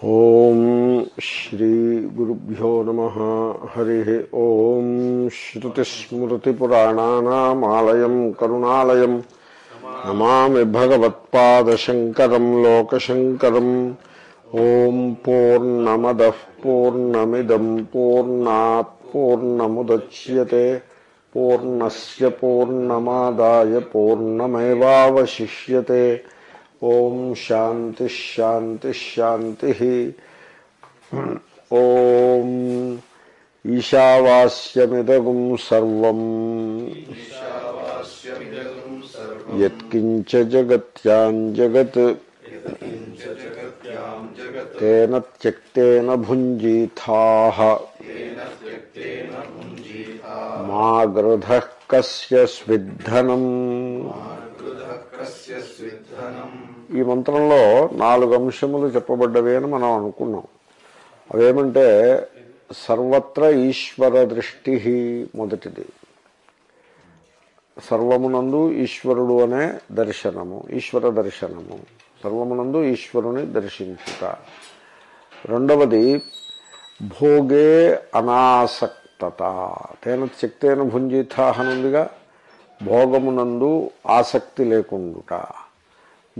ఓం శ్రీ గురుభ్యో నమ హరి ఓం శ్రుతిస్మృతిపురాణానామాలయం కరుణాలయం నమామి భగవత్పాదశంకరం లోకశంకరం ఓం పూర్ణమద పూర్ణమిదం పూర్ణాత్ పూర్ణముద్యతే పూర్ణస్ పూర్ణమాదాయ పూర్ణమేవాశిష్యే ఓం శాంతి శాంతి శాంతి ఓం ఈశావాస్యమిదగుం సర్వం యత్కించ జగత్యాం జగత్ తేన త్యక్తేన భుంజీథాః మా గృధ కస్య స్విద్ధనం ఈ మంత్రంలో నాలుగు అంశములు చెప్పబడ్డవి అని మనం అనుకున్నాం. అవేమంటే సర్వత్ర ఈశ్వర దృష్టి మొదటిది. సర్వమునందు ఈశ్వరుడు అనే దర్శనము ఈశ్వర దర్శనము. సర్వమునందు ఈశ్వరుని దర్శించుట. రెండవది భోగే అనాసక్తత. తేన శక్తేన భుంజితాహనుందిగా భోగమునందు ఆసక్తి లేకుండుట.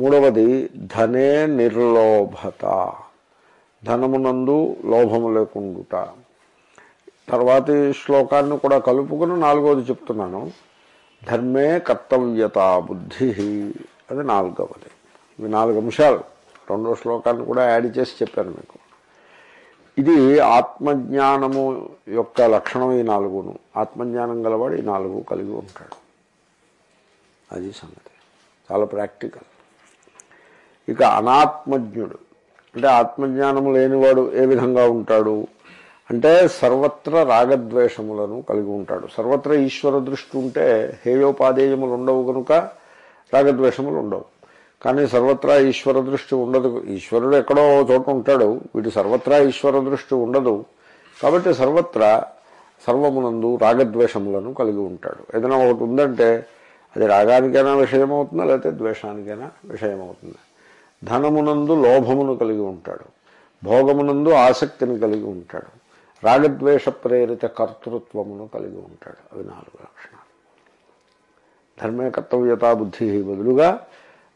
మూడవది ధనే నిర్లోభత. ధనమునందు లోభము లేకుండుట. తర్వాతి శ్లోకాన్ని కూడా కలుపుకుని నాలుగవది చెప్తున్నాను. ధర్మే కర్తవ్యత బుద్ధి. అది నాలుగవది. ఇవి నాలుగు అంశాలు. రెండో శ్లోకాన్ని కూడా యాడ్ చేసి చెప్పాను మీకు. ఇది ఆత్మజ్ఞానము యొక్క లక్షణం ఈ నాలుగును. ఆత్మజ్ఞానం గలవాడు ఈ నాలుగు కలిగి ఉంటాడు. అది సంగతి. చాలా ప్రాక్టికల్. ఇక అనాత్మజ్ఞుడు. అంటే ఆత్మజ్ఞానం లేనివాడు ఏ విధంగా ఉంటాడు? అంటే సర్వత్ర రాగద్వేషములను కలిగి ఉంటాడు. సర్వత్ర ఈశ్వర దృష్టి ఉంటే హేయోపాదేయములు ఉండవు కనుక రాగద్వేషములు ఉండవు. కానీ సర్వత్రా ఈశ్వర దృష్టి ఉండదు. ఈశ్వరుడు ఎక్కడో చోట ఉంటాడు. వీటి సర్వత్రా ఈశ్వర దృష్టి ఉండదు. కాబట్టి సర్వత్రా సర్వమునందు రాగద్వేషములను కలిగి ఉంటాడు. ఏదైనా ఒకటి ఉందంటే అది రాగానికైనా విషయమవుతుందా? లేకపోతే ద్వేషానికైనా విషయమవుతుందా? ధనమునందు లోభమును కలిగి ఉంటాడు. భోగమునందు ఆసక్తిని కలిగి ఉంటాడు. రాగద్వేష ప్రేరిత కర్తృత్వమును కలిగి ఉంటాడు. అవి నాలుగు లక్షణాలు. ధర్మే కర్తవ్యతా బుద్ధి బదులుగా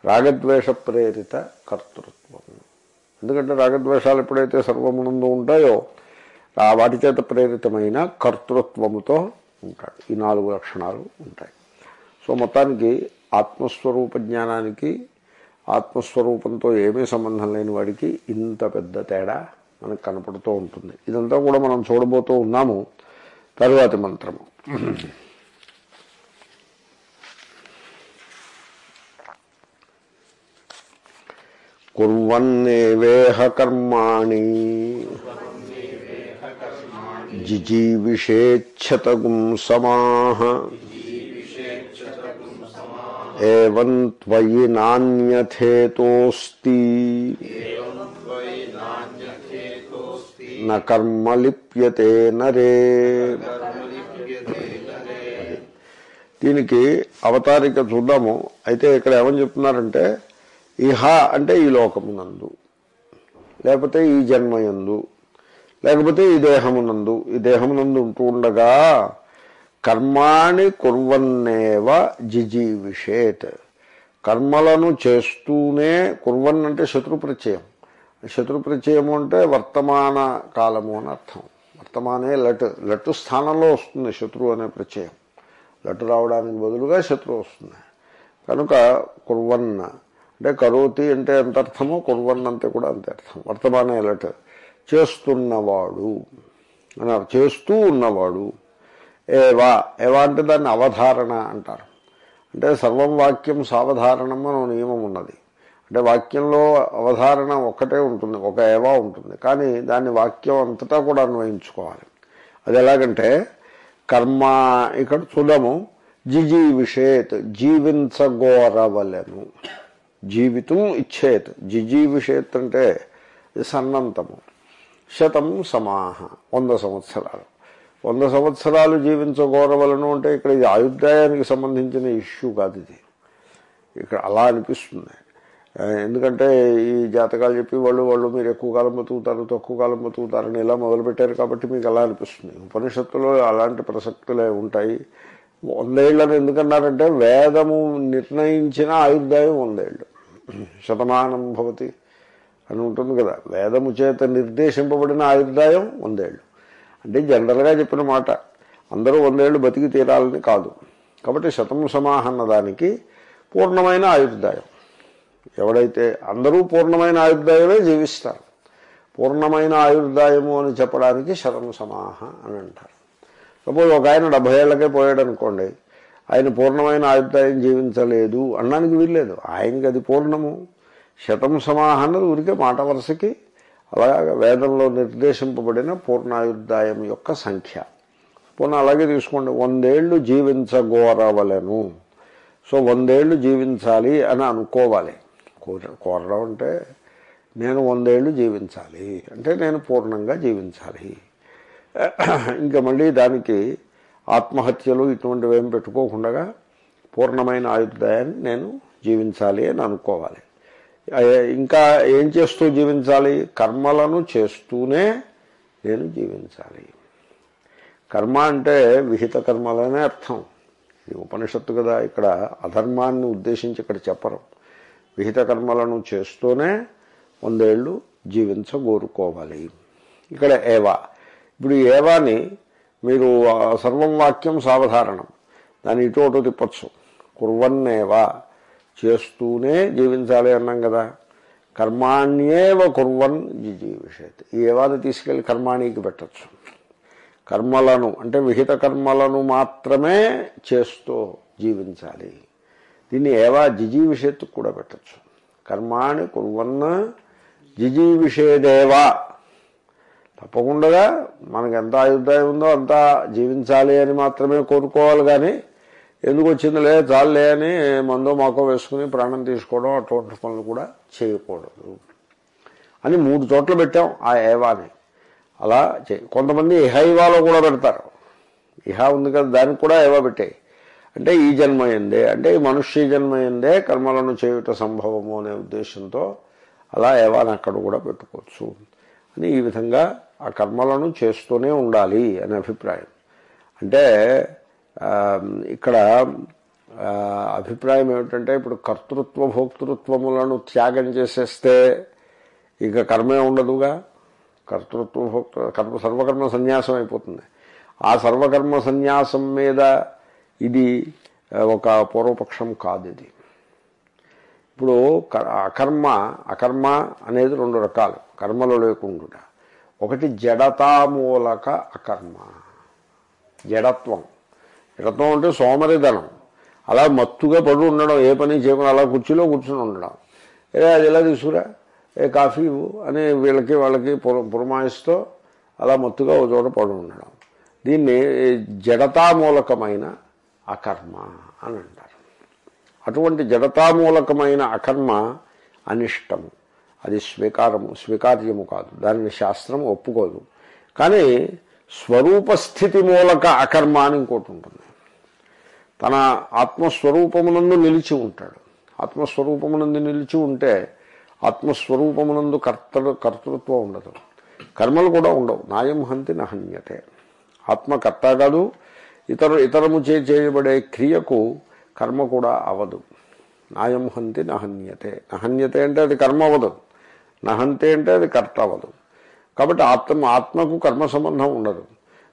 రాగద్వేష ప్రేరిత కర్తృత్వము. ఎందుకంటే రాగద్వేషాలు ఎప్పుడైతే సర్వమునందు ఉంటాయో ఆ వాటి చేత ప్రేరితమైన కర్తృత్వముతో ఉంటాడు. ఈ నాలుగు లక్షణాలు ఉంటాయి. సో మొత్తానికి ఆత్మస్వరూప జ్ఞానానికి ఆత్మస్వరూపంతో ఏమీ సంబంధం లేని వాడికి ఇంత పెద్ద తేడా మనకు కనపడుతూ ఉంటుంది. ఇదంతా కూడా మనం చూడబోతూ ఉన్నాము. తరువాతి మంత్రము. కుర్వన్నేవేహ కర్మాణి. జిజీవిషేచ్ఛతగుం సమాహ. ఏవం త్వయి నాణ్యథేతోస్తి న లిప్యతే నరే దీనికి అవతారిక చూద్దాము. అయితే ఇక్కడ ఏమని చెప్తున్నారంటే ఇహ అంటే ఈ లోకమునందు లేకపోతే ఈ జన్మయందు లేకపోతే ఈ దేహమునందు ఈ దేహమునందు ఉంటూ ఉండగా కర్మాణి కుర్వన్నేవ జిజీవిషేత్. కర్మలను చేస్తూనే కుర్వన్ అంటే శత్రు ప్రత్యయం. శత్రు ప్రత్యయము అంటే వర్తమాన కాలము అని అర్థం. వర్తమానే లట్. లట్టు స్థానంలో వస్తుంది శత్రువు అనే ప్రత్యయం. లట్టు రావడానికి బదులుగా శత్రువు వస్తుంది. కనుక కుర్వన్న అంటే కరోతి అంటే ఎంత అర్థమో కుర్వన్ అంతే కూడా అంతే అర్థం. వర్తమానే లట్. చేస్తున్నవాడు. అని చేస్తూ ఉన్నవాడు. ఏవా ఏవా అంటే దాన్ని అవధారణ అంటారు. అంటే సర్వం వాక్యం సావధారణం అని నియమం ఉన్నది. అంటే వాక్యంలో అవధారణ ఒక్కటే ఉంటుంది ఒక ఏవా ఉంటుంది. కానీ దాన్ని వాక్యం అంతటా కూడా అన్వయించుకోవాలి. అది ఎలాగంటే కర్మ ఇక్కడ చూడము జిజీ విషేత్ జీవితం ఇచ్చేత్ జిజీవిషేత్ అంటే సన్నంతము. శతం సమాహ వంద సంవత్సరాలు. వంద సంవత్సరాలు జీవించగోరవలను అంటే ఇక్కడ ఇది ఆయుర్దాయానికి సంబంధించిన ఇష్యూ కాదు ఇది. ఇక్కడ అలా అనిపిస్తుంది. ఎందుకంటే ఈ జాతకాలు చెప్పి వాళ్ళు వాళ్ళు మీరు ఎక్కువ కాలం బతుకుతారు తక్కువ కాలం బతుకుతారని ఇలా మొదలుపెట్టారు కాబట్టి మీకు అలా అనిపిస్తుంది. ఉపనిషత్తులో అలాంటి ప్రసక్తులే ఉంటాయి. వందేళ్ళని ఎందుకన్నారంటే వేదము నిర్ణయించిన ఆయుర్దాయం వందేళ్ళు. శతమానం భవతి అని ఉంటుంది కదా. వేదము చేత నిర్దేశింపబడిన ఆయుర్దాయం వందేళ్ళు. అంటే జనరల్గా చెప్పిన మాట అందరూ వందేళ్ళు బతికి తీరాలని కాదు. కాబట్టి శతం సమాహన్న దానికి పూర్ణమైన ఆయుర్దాయం. ఎవడైతే అందరూ పూర్ణమైన ఆయుర్దాయమే జీవిస్తారు పూర్ణమైన ఆయుర్దాయము అని చెప్పడానికి శతం సమాహ అని అంటారు. సపోజ్ ఒక ఆయన డెబ్బై ఏళ్ళకే పోయాడు అనుకోండి ఆయన పూర్ణమైన ఆయుర్దాయం జీవించలేదు అనడానికి వీల్లేదు. ఆయనకి అది పూర్ణము. శతం సమాహ అన్నది ఊరికే మాట వరుసకి అలాగా వేదంలో నిర్దేశింపబడిన పూర్ణాయుర్దాయం యొక్క సంఖ్య. పూర్ణ అలాగే తీసుకోండి వందేళ్ళు జీవించగోరవలను. సో వందేళ్ళు జీవించాలి అని అనుకోవాలి. కోరడం అంటే నేను వందేళ్ళు జీవించాలి అంటే నేను పూర్ణంగా జీవించాలి. ఇంకా మళ్ళీ దానికి ఆత్మహత్యలు ఇటువంటివి ఏం పెట్టుకోకుండా పూర్ణమైన ఆయుర్దాయాన్ని నేను జీవించాలి అని అనుకోవాలి. ఇంకా ఏం చేస్తూ జీవించాలి? కర్మలను చేస్తూనే నేను జీవించాలి. కర్మ అంటే విహిత కర్మలనే అర్థం. ఇది ఉపనిషత్తు కదా ఇక్కడ అధర్మాన్ని ఉద్దేశించి ఇక్కడ చెప్పరు. విహిత కర్మలను చేస్తూనే వందేళ్ళు జీవించగోరుకోవాలి. ఇక్కడ ఏవా. ఇప్పుడు ఏవాని మీరు సర్వం వాక్యం సావధారణం. దాన్ని ఇటు అటు తిప్పచ్చు. కుర్వన్నేవా. చేస్తూనే జీవించాలి అన్నాం కదా. కర్మాణ్యేవ కుర్వన్ జీవిషేత్ ఈ ఏవాది తీసుకెళ్ళి కర్మాణికి పెట్టచ్చు. కర్మలను అంటే విహిత కర్మలను మాత్రమే చేస్తూ జీవించాలి. దీన్ని ఏవా జిజీవిషేత్తు కూడా పెట్టచ్చు. కర్మాణి కుర్వన్న జిజీవిషేదేవా తప్పకుండా మనకు ఎంత ఆయుర్దాయం ఉందో అంతా జీవించాలి అని మాత్రమే కోరుకోవాలి కానీ ఎందుకు వచ్చిందిలే చాలులే అని మందో మాకో వేసుకుని ప్రాణం తీసుకోవడం అటువంటి పనులు కూడా చేయకూడదు. అని మూడు చోట్ల పెట్టాం ఆ ఏవాని అలా చే కొంతమంది ఇహైవాలో కూడా పెడతారు. ఇహ ఉంది కదా దానికి కూడా ఏవా పెట్టాయి. అంటే ఈ జన్మ ఎందే అంటే ఈ మనుష్య జన్మ ఎందే కర్మలను చేయుట సంభవము అనే ఉద్దేశంతో అలా ఏవాని అక్కడ కూడా పెట్టుకోవచ్చు. అని ఈ విధంగా ఆ కర్మలను చేస్తూనే ఉండాలి అనే అభిప్రాయం. అంటే ఇక్కడ అభిప్రాయం ఏమిటంటే ఇప్పుడు కర్తృత్వ భోక్తృత్వములను త్యాగం చేసేస్తే ఇక కర్మే ఉండదుగా. కర్తృత్వ భోక్త కర్మ సర్వకర్మ సన్యాసం అయిపోతుంది. ఆ సర్వకర్మ సన్యాసం మీద ఇది ఒక పూర్వపక్షం కాదు ఇది ఇప్పుడు క- అకర్మ అకర్మ అనేది రెండు రకాలు. కర్మలు లేకుండా ఒకటి జడతామూలక అకర్మ. జడత్వం. రత్నం అంటే సోమరిధనం అలా మత్తుగా పడు ఉండడం ఏ పని చేయకుండా అలా కుర్చీలో కూర్చుని ఉండడం. ఏ అది ఎలా తీసుకురా? ఏ కాఫీ అని వీళ్ళకి వాళ్ళకి పురమాయిస్తూ అలా మత్తుగా ఒక చోట పడు ఉండడం. దీన్ని జడతామూలకమైన అకర్మ అని అంటారు. అటువంటి జడతామూలకమైన అకర్మ అనిష్టము. అది స్వీకారము స్వీకార్యము కాదు. దానిని శాస్త్రం ఒప్పుకోదు. కానీ స్వరూపస్థితి మూలక అకర్మ అని ఇంకోటి ఉంటుంది. తన ఆత్మస్వరూపమునందు నిలిచి ఉంటాడు. ఆత్మస్వరూపమునందు నిలిచి ఉంటే ఆత్మస్వరూపమునందు కర్త కర్తృత్వం ఉండదు. కర్మలు కూడా ఉండవు. నాయం హంతి నహన్యతే ఆత్మకర్త కాదు ఇతర ఇతరము చే చేయబడే క్రియకు కర్మ కూడా అవదు. నాయం హంతి నహన్యతే నహన్యతే అంటే అది కర్మ అవదు నహంతే అంటే అది కర్త అవదు కాబట్టి ఆత్మ ఆత్మకు కర్మ సంబంధం ఉండదు.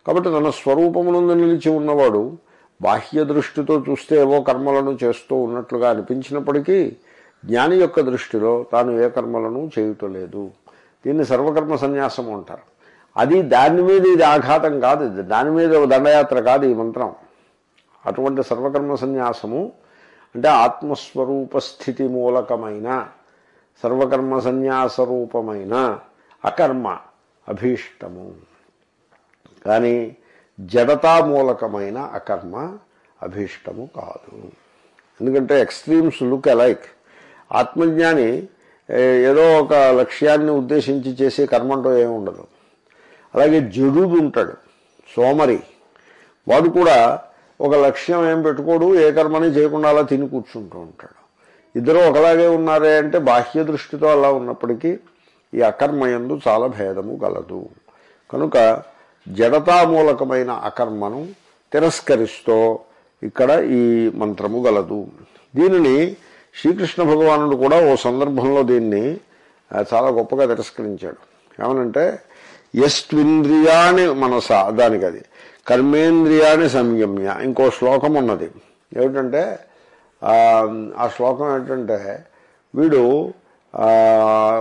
కాబట్టి తన స్వరూపమునందు నిలిచి ఉన్నవాడు బాహ్య దృష్టితో చూస్తే ఏవో కర్మలను చేస్తూ ఉన్నట్లుగా అనిపించినప్పటికీ జ్ఞాని యొక్క దృష్టిలో తాను ఏ కర్మలను చేయటలేదు. దీన్ని సర్వకర్మ సన్యాసం అంటారు. అది దాని మీద ఇది ఆఘాతం కాదు దాని మీద దండయాత్ర కాదు ఈ మంత్రం. అటువంటి సర్వకర్మ సన్యాసము అంటే ఆత్మస్వరూప స్థితి మూలకమైన సర్వకర్మ సన్యాస రూపమైన అకర్మ. అభీష్టము. కానీ జడతామూలకమైన అకర్మ అభీష్టము కాదు. ఎందుకంటే ఎక్స్ట్రీమ్స్ లుక్ అలైక్. ఆత్మజ్ఞాని ఏదో ఒక లక్ష్యాన్ని ఉద్దేశించి చేసే కర్మంటో ఏమి ఉండదు. అలాగే జడుడు ఉంటాడు సోమరి. వాడు కూడా ఒక లక్ష్యం ఏం పెట్టుకోడు ఏ కర్మని చేయకుండా అలా తిని కూర్చుంటూ ఉంటాడు. ఇద్దరు ఒకలాగే ఉన్నారే అంటే బాహ్య దృష్టితో అలా ఉన్నప్పటికీ ఈ అకర్మయందు చాలా భేదము గలదు. కనుక జడతామూలకమైన అకర్మను తిరస్కరిస్తూ ఇక్కడ ఈ మంత్రము గలదు. దీనిని శ్రీకృష్ణ భగవానుడు కూడా ఓ సందర్భంలో దీన్ని చాలా గొప్పగా తిరస్కరించాడు. ఏమనంటే ఎస్ట్వింద్రియాని మనస దానికి అది కర్మేంద్రియాని సంయమ్య ఇంకో శ్లోకం ఉన్నది. ఏమిటంటే ఆ, శ్లోకం ఏంటంటే వీడు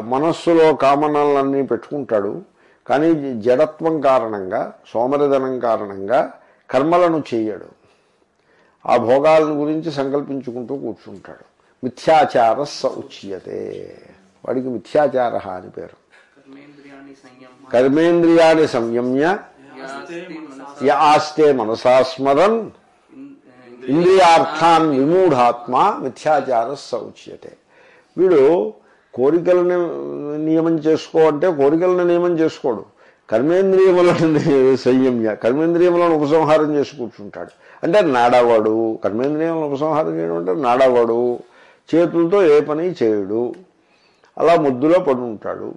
మనస్సులో కామనలన్నీ పెట్టుకుంటాడు. కానీ జడత్వం కారణంగా సోమరిధనం కారణంగా కర్మలను చేయడు. ఆ భోగాల గురించి సంకల్పించుకుంటూ కూర్చుంటాడు. మిథ్యాచార స ఉచ్యతే. వాడికి మిథ్యాచార అని పేరు. కర్మేంద్రియాన్ని సంయమ్య. ఆస్తే మనసా స్మరన్. ఇన్- ఇంద్రియార్థాన్ విమూఢాత్మ. మిథ్యాచార సౌచ్యతే వీడు కోరికలను నియమం చేసుకో అంటే కోరికలను నియమం చేసుకోడు. కర్మేంద్రియములను సంయమ్య. కర్మేంద్రియములను ఉపసంహారం చేసి కూర్చుంటాడు. అంటే నాడవాడు. కర్మేంద్రియములను ఉపసంహారం చేయడం అంటే నాడవాడు. చేతులతో ఏ పని చేయడు. అలా ముద్దులో పడి ఉంటాడు.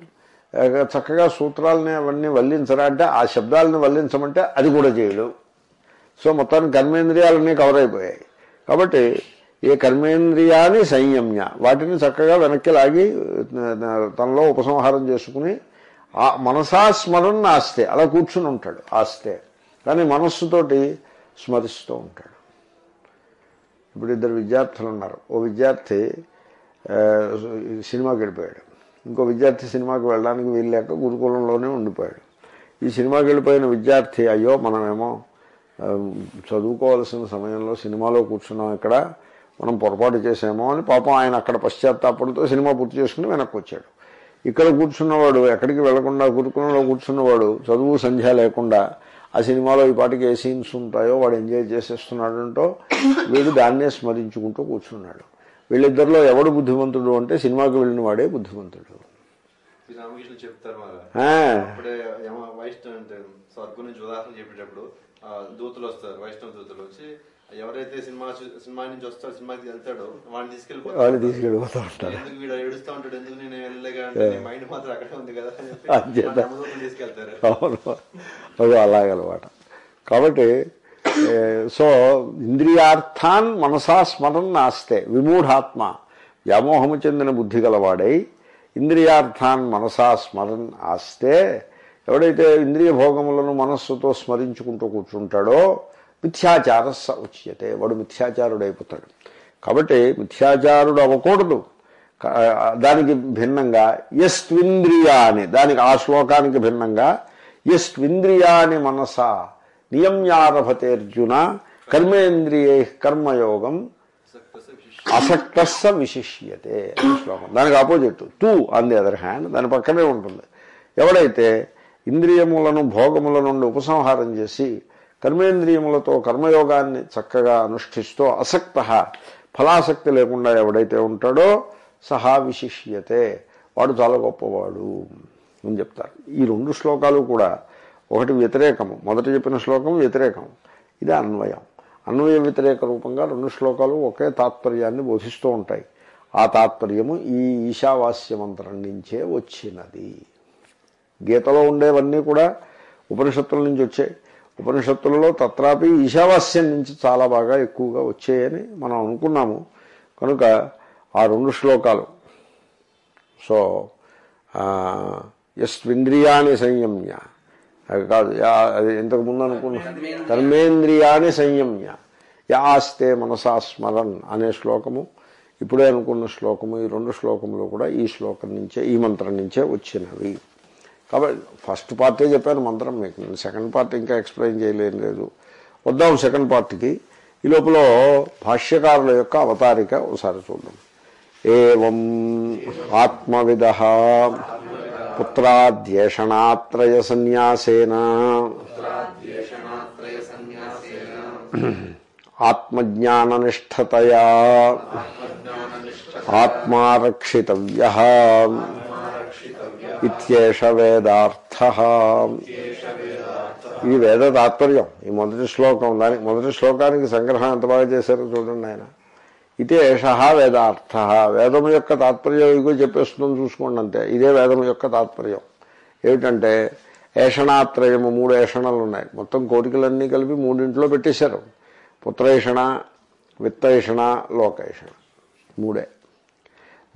చక్కగా సూత్రాలని అవన్నీ వల్లించరా అంటే ఆ శబ్దాలని వల్లించమంటే అది కూడా చేయడు. సో మొత్తానికి కర్మేంద్రియాలన్నీ కవర్ అయిపోయాయి. కాబట్టి ఏ కర్మేంద్రియాన్ని సంయమ్య. వాటిని చక్కగా వెనక్కి లాగి తనలో ఉపసంహారం చేసుకుని ఆ మనసా స్మరణ ఆస్తే అలా కూర్చుని ఉంటాడు ఆస్తే. కానీ మనస్సుతోటి స్మరిస్తూ ఉంటాడు. ఇప్పుడు ఇద్దరు విద్యార్థులు ఉన్నారు. ఓ విద్యార్థి సినిమాకి వెళ్ళిపోయాడు. ఇంకో విద్యార్థి సినిమాకి వెళ్ళడానికి వీల్లేక గురుకులంలోనే ఉండిపోయాడు. ఈ సినిమాకి వెళ్ళిపోయిన విద్యార్థి అయ్యో మనమేమో చదువుకోవాల్సిన సమయంలో సినిమాలో కూర్చున్నాం ఇక్కడ. మనం పొరపాటు చేసామో అని పాపం ఆయన అక్కడ పశ్చాత్తాపంతో సినిమా పూర్తి చేసుకుని వెనక్కి వచ్చాడు. ఇక్కడ కూర్చున్నవాడు ఎక్కడికి వెళ్ళకుండా గురుకులంలో కూర్చున్నవాడు చదువు సంధ్య లేకుండా ఆ సినిమాలో ఈ పాటికి ఏ సీన్స్ ఉంటాయో వాడు ఎంజాయ్ చేసేస్తున్నాడంటో వీడు దాన్నే స్మరించుకుంటూ కూర్చున్నాడు. వీళ్ళిద్దరిలో ఎవడు బుద్ధిమంతుడు అంటే సినిమాకి వెళ్ళిన వాడే బుద్ధిమంతుడు. రామకృష్ణ చెప్తారు మరి ఆ, అప్పుడే ఏమో వైష్ణవ్ అంటే స్వర్గం నుంచి ఉదాహరణ చెప్పేటప్పుడు దూతలు వస్తారు వైష్ణవ దూతలు వచ్చి ఎవరైతే సినిమా సినిమా నుంచి వస్తాడో సినిమాకి వెళ్తాడో వాడిని తీసుకెళ్ళిపోతూ ఉంటారు ఎందుకు వీడు ఏడుస్తా ఉంటాడు? ఎందుకు నేను మైండ్ మాత్రం అక్కడే ఉంది కదా అని తీసుకెళ్తారు. అవును. అలాగనమాట. కాబట్టి సో ఇంద్రియార్థాన్ మనసా స్మరణ నాస్తే విమూఢాత్మ వ్యామోహము చెందిన బుద్ధి గలవాడై ఇంద్రియార్థాన్ మనసా స్మరణ ఆస్తే ఎవడైతే ఇంద్రియ భోగములను మనస్సుతో స్మరించుకుంటూ కూర్చుంటాడో మిథ్యాచార స ఉచ్యతే వాడు మిథ్యాచారుడైపోతాడు. కాబట్టి మిథ్యాచారుడు అవ్వకూడదు. దానికి భిన్నంగా యస్వింద్రియాని దానికి ఆ శ్లోకానికి భిన్నంగా యస్వింద్రియాని మనస నియమ్యారభతేర్జున కర్మేంద్రియే కర్మయోగం అసక్తస్స విశిష్యతే శ్లోకం. దానికి ఆపోజిట్. తూ ఆన్ ది అదర్ హ్యాండ్ దాని పక్కనే ఉంటుంది. ఎవడైతే ఇంద్రియములను భోగముల నుండి ఉపసంహారం చేసి కర్మేంద్రియములతో కర్మయోగాన్ని చక్కగా అనుష్ఠిస్తూ అసక్త ఫలాసక్తి లేకుండా ఎవడైతే ఉంటాడో సహా విశిష్యతే. వాడు చాలా గొప్పవాడు అని చెప్తారు. ఈ రెండు శ్లోకాలు కూడా ఒకటి వ్యతిరేకము మొదట చెప్పిన శ్లోకం వ్యతిరేకం. ఇది అన్వయం. అన్వయ వ్యతిరేక రూపంగా రెండు శ్లోకాలు ఒకే తాత్పర్యాన్ని బోధిస్తూ ఉంటాయి. ఆ తాత్పర్యము ఈ ఈశావాస్య మంత్రం నుంచే వచ్చినది. గీతలో ఉండేవన్నీ కూడా ఉపనిషత్తుల నుంచి వచ్చాయి. ఉపనిషత్తులలో తత్రాపి ఈశావాస్యం నుంచి చాలా బాగా ఎక్కువగా వచ్చాయని మనం అనుకున్నాము. కనుక ఆ రెండు శ్లోకాలు. సో యస్వింద్రియాన్ని సంయమ్య. కాదు అది ఇంతకుముందు అనుకున్నాం. కర్మేంద్రియాన్ని సంయమ్య. యాస్తే మనసా స్మరన్ అనే శ్లోకము. ఇప్పుడే అనుకున్న శ్లోకము ఈ రెండు శ్లోకములు కూడా ఈ శ్లోకం నుంచే ఈ మంత్రం నుంచే వచ్చినవి. కాబట్టి ఫస్ట్ పార్టే చెప్పాను మంత్రం మీకు. సెకండ్ పార్ట్ ఇంకా ఎక్స్ప్లెయిన్ చేయలేం లేదు. వద్దాం సెకండ్ పార్ట్కి ఈ లోపల భాష్యకారుల యొక్క అవతారిక ఒకసారి చూద్దాం. ఏం ఆత్మవిద పుత్రాద్యేషణాత్రయ సన్యాసేన. ఆత్మజ్ఞాననిష్టతయా. ఆత్మారక్షితవ్య. ఇత్యేష వేదార్థ ఈ వేద తాత్పర్యం ఈ మొదటి శ్లోకం దానికి మొదటి శ్లోకానికి సంగ్రహం ఎంత బాగా చేశారో చూడండి ఆయన. ఇదే ఏష వేదార్థ. వేదం యొక్క తాత్పర్యం ఇగో చెప్పేస్తుందని చూసుకోండి అంతే. ఇదే వేదం యొక్క తాత్పర్యం. ఏమిటంటే ఏషణాత్రయము మూడు ఏషణలు ఉన్నాయి. మొత్తం కోరికలన్నీ కలిపి మూడింట్లో పెట్టేశారు. పుత్రేషణ విత్తేషణ లోకేషణ. మూడే.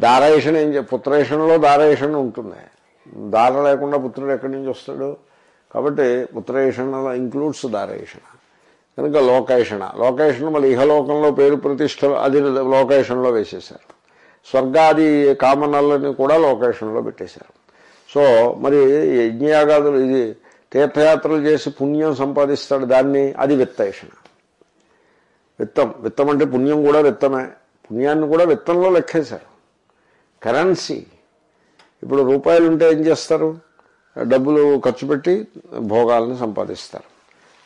దారేషణ ఏం చె పుత్రేషణలో దారేషణ ఉంటుంది. దార లేకుండా పుత్రుడు ఎక్కడి నుంచి వస్తాడు? కాబట్టి పుత్రేషణలో ఇంక్లూడ్స్ దారేషణ. కనుక లోకేషణ. లోకేషణ మళ్ళీ ఇహలోకంలో పేరు ప్రతిష్ట అది లోకేషన్లో వేసేశారు. స్వర్గాది కామనలని కూడా లోకేషణలో పెట్టేశారు. సో మరి యజ్ఞయాగాదులు ఇది తీర్థయాత్రలు చేసి పుణ్యం సంపాదిస్తాడు దాన్ని అది విత్తేషణ. విత్తం. విత్తం అంటే పుణ్యం కూడా విత్తమే. పుణ్యాన్ని కూడా విత్తంలో లెక్కేశారు. కరెన్సీ. ఇప్పుడు రూపాయలు ఉంటే ఏం చేస్తారు? డబ్బులు ఖర్చు పెట్టి భోగాలను సంపాదిస్తారు.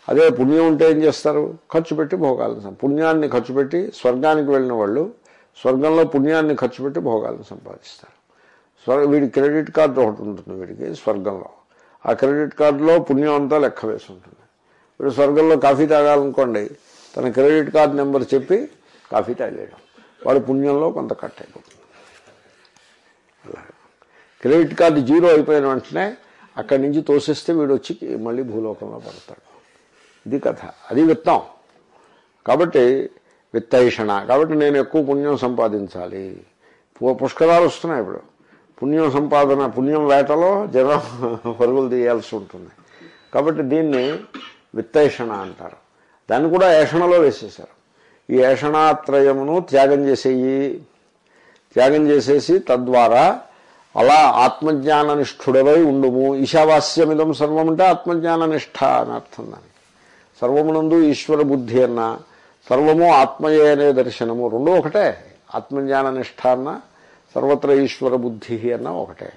అదే పుణ్యం ఉంటే ఏం చేస్తారు? ఖర్చు పెట్టి భోగాలను పుణ్యాన్ని ఖర్చు పెట్టి స్వర్గానికి వెళ్ళిన వాళ్ళు స్వర్గంలో పుణ్యాన్ని ఖర్చు పెట్టి భోగాలను సంపాదిస్తారు. స్వర్ వీడి క్రెడిట్ కార్డు ఒకటి ఉంటుంది వీడికి స్వర్గంలో. ఆ క్రెడిట్ కార్డులో పుణ్యం అంతా లెక్క వేసి ఉంటుంది. వీడు స్వర్గంలో కాఫీ తాగాలనుకోండి తన క్రెడిట్ కార్డు నెంబర్ చెప్పి కాఫీ తాగేయడం. వాడు పుణ్యంలో కొంత కట్ అయిపోతుంది అలాగే. క్రెడిట్ కార్డు జీరో అయిపోయిన వెంటనే అక్కడి నుంచి తోసేస్తే వీడు వచ్చి మళ్ళీ భూలోకంలో పడతాడు. ఇది కథ. అది విత్తం. కాబట్టి విత్తైషణ. కాబట్టి నేను ఎక్కువ పుణ్యం సంపాదించాలి. పు- పుష్కరాలు వస్తున్నాయి ఇప్పుడు. పుణ్యం సంపాదన పుణ్యం వేటలో జనం పరుగులు తీయాల్సి ఉంటుంది. కాబట్టి దీన్ని విత్తైషణ అంటారు. దాన్ని కూడా ఏషణలో వేసేశారు. ఈ ఏషణాత్రయమును త్యాగం చేసేయి. త్యాగం చేసేసి తద్వారా అలా ఆత్మజ్ఞాననిష్ఠుడవై ఉండుము. ఈశావాస్యమిదం సర్వం అంటే ఆత్మజ్ఞాననిష్ట అని అర్థం దానికి. సర్వమునందు ఈశ్వర బుద్ధి అన్న సర్వము ఆత్మయే అనే దర్శనము రెండు ఒకటే. ఆత్మజ్ఞాననిష్ట అన్న సర్వత్ర ఈశ్వర బుద్ధి అన్న ఒకటే.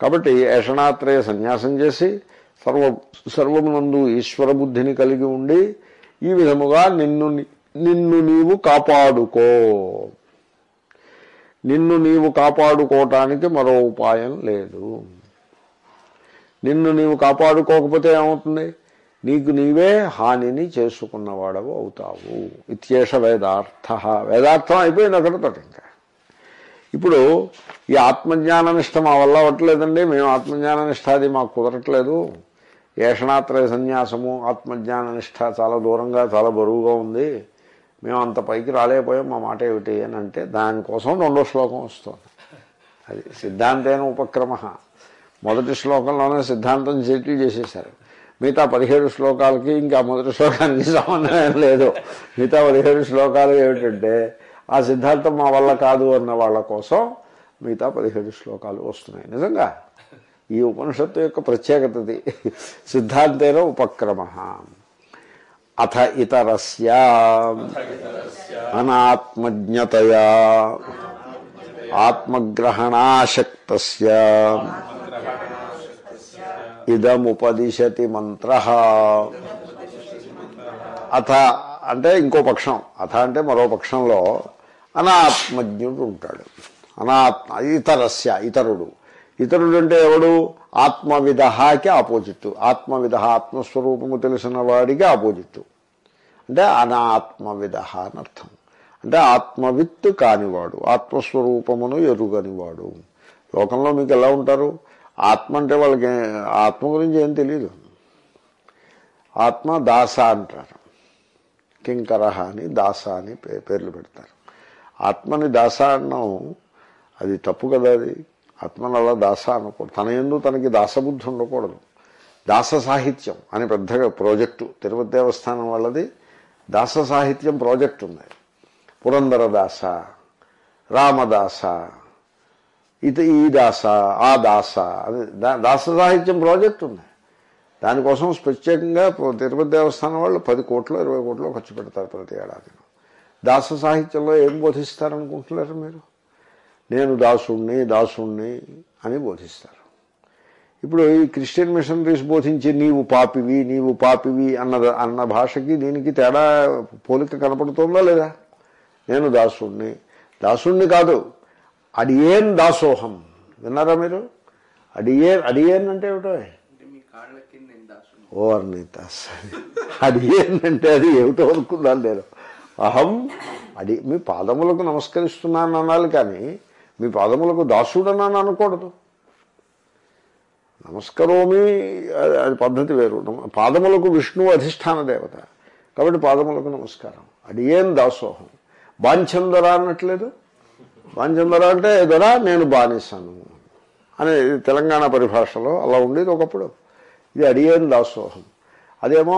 కాబట్టి ఏషణాత్రయ సన్యాసం చేసి సర్వ సర్వమునందు ఈశ్వర బుద్ధిని కలిగి ఉండి ఈ విధముగా నిన్ను నిన్ను నీవు కాపాడుకో. నిన్ను నీవు కాపాడుకోవటానికి మరో ఉపాయం లేదు. నిన్ను నీవు కాపాడుకోకపోతే ఏమవుతుంది? నీకు నీవే హానిని చేసుకున్నవాడవు అవుతావు. ఇత్యేష వేదార్థ. వేదార్థం అయిపోయింది అక్కడతో ఇంకా. ఇప్పుడు ఈ ఆత్మజ్ఞాన నిష్ట మా వల్ల అవ్వట్లేదండి. మేము ఆత్మజ్ఞాన నిష్ట అది మాకు కుదరట్లేదు. ఏషణాత్రయ సన్యాసము ఆత్మజ్ఞాన నిష్ట చాలా దూరంగా చాలా బరువుగా ఉంది. మేము అంత పైకి రాలేకపోయాం మా మాట ఏమిటి అని అంటే దానికోసం రెండో శ్లోకం వస్తుంది. అది సిద్ధాంతేన ఉపక్రమ. మొదటి శ్లోకంలోనే సిద్ధాంతం సెటిల్ చేసేసారు మిగతా పదిహేడు శ్లోకాలకి ఇంకా మొదటి శ్లోకానికి సంబంధం లేదు. మిగతా పదిహేడు శ్లోకాలు ఏమిటంటే ఆ సిద్ధాంతం మా వల్ల కాదు అన్న వాళ్ళ కోసం మిగతా పదిహేడు శ్లోకాలు వస్తున్నాయి. నిజంగా? ఈ ఉపనిషత్తు యొక్క ప్రత్యేకతది. సిద్ధాంతేన ఉపక్రమ. అథ ఇతరస్య. అనాత్మజ్ఞతయా. ఆత్మగ్రహణాశక్త ఇదముపదిశతి మంత్ర. అథ అంటే ఇంకో పక్షం. అథ అంటే మరో పక్షంలో అనాత్మజ్ఞుడు ఉంటాడు. అనాత్మ ఇతరస్య ఇతరుడు. ఇతరుడు అంటే ఎవడు ఆత్మవిధహాకి ఆపోజిట్ ఆత్మవిధ ఆత్మస్వరూపము తెలిసిన వాడికి ఆపోజిట్ అంటే అనాత్మవిధ అని అర్థం. అంటే ఆత్మవిత్ కానివాడు ఆత్మస్వరూపమును ఎరుగనివాడు. లోకంలో మీకు ఎలా ఉంటారు? ఆత్మ అంటే వాళ్ళకి ఆత్మ గురించి ఏం తెలియదు ఆత్మ దాస అంటారు. కింకర అని దాస అని పే- పేర్లు పెడతారు. ఆత్మని దాస అన్నాం అది తప్పు కదా అది? ఆత్మను అలా దాస అనకూడదు. తన ఎందు తనకి దాసబుద్ధి ఉండకూడదు. దాస సాహిత్యం అని పెద్దగా ప్రాజెక్టు తిరుపతి దేవస్థానం వాళ్ళది దాస సాహిత్యం ప్రాజెక్ట్ ఉంది. పురందర దాస రామదాస ఇత ఈ దాస ఆ దాస అది దా- దాస సాహిత్యం ప్రాజెక్ట్ ఉంది. దానికోసం ప్రత్యేకంగా తిరుపతి దేవస్థానం వాళ్ళు పది కోట్లు ఇరవై కోట్లు ఖర్చు పెడతారు ప్రతి ఏడాది దాస సాహిత్యంలో ఏం బోధిస్తారనుకుంటున్నారు మీరు? నేను దాసుణ్ణి దాసుణ్ణి అని బోధిస్తారు. ఇప్పుడు ఈ క్రిస్టియన్ మిషనరీస్ బోధించి నీవు పాపివి నీవు పాపివి అన్న అన్న భాషకి దీనికి తేడా పోలిక కనపడుతుందా లేదా? నేను దాసుణ్ణి. దాసుణ్ణి కాదు అడియేన్ దాసోహం. విన్నారా మీరు? అడియేన్ అడియేన్ అంటే ఏమిటో? ఓ అర్నీతాస్ అది ఏంటంటే అది ఏమిటో అనుకున్నాను నేను. అహం అది మీ పాదములకు నమస్కరిస్తున్నాను అనాలి కానీ మీ పాదములకు దాసుడనని అనకూడదు. నమస్కరోమి అది- పద్ధతి వేరు. పాదములకు విష్ణువు అధిష్టాన దేవత. కాబట్టి పాదములకు నమస్కారం. అది ఏం దాసోహం? బాంఛందర అన్నట్లేదు? బాంఛందర అంటే దొరా నేను బానిసాను. అని తెలంగాణ పరిభాషలో అలా ఉండేది ఒకప్పుడు. ఇది అడియేం దాసోహం? అదేమో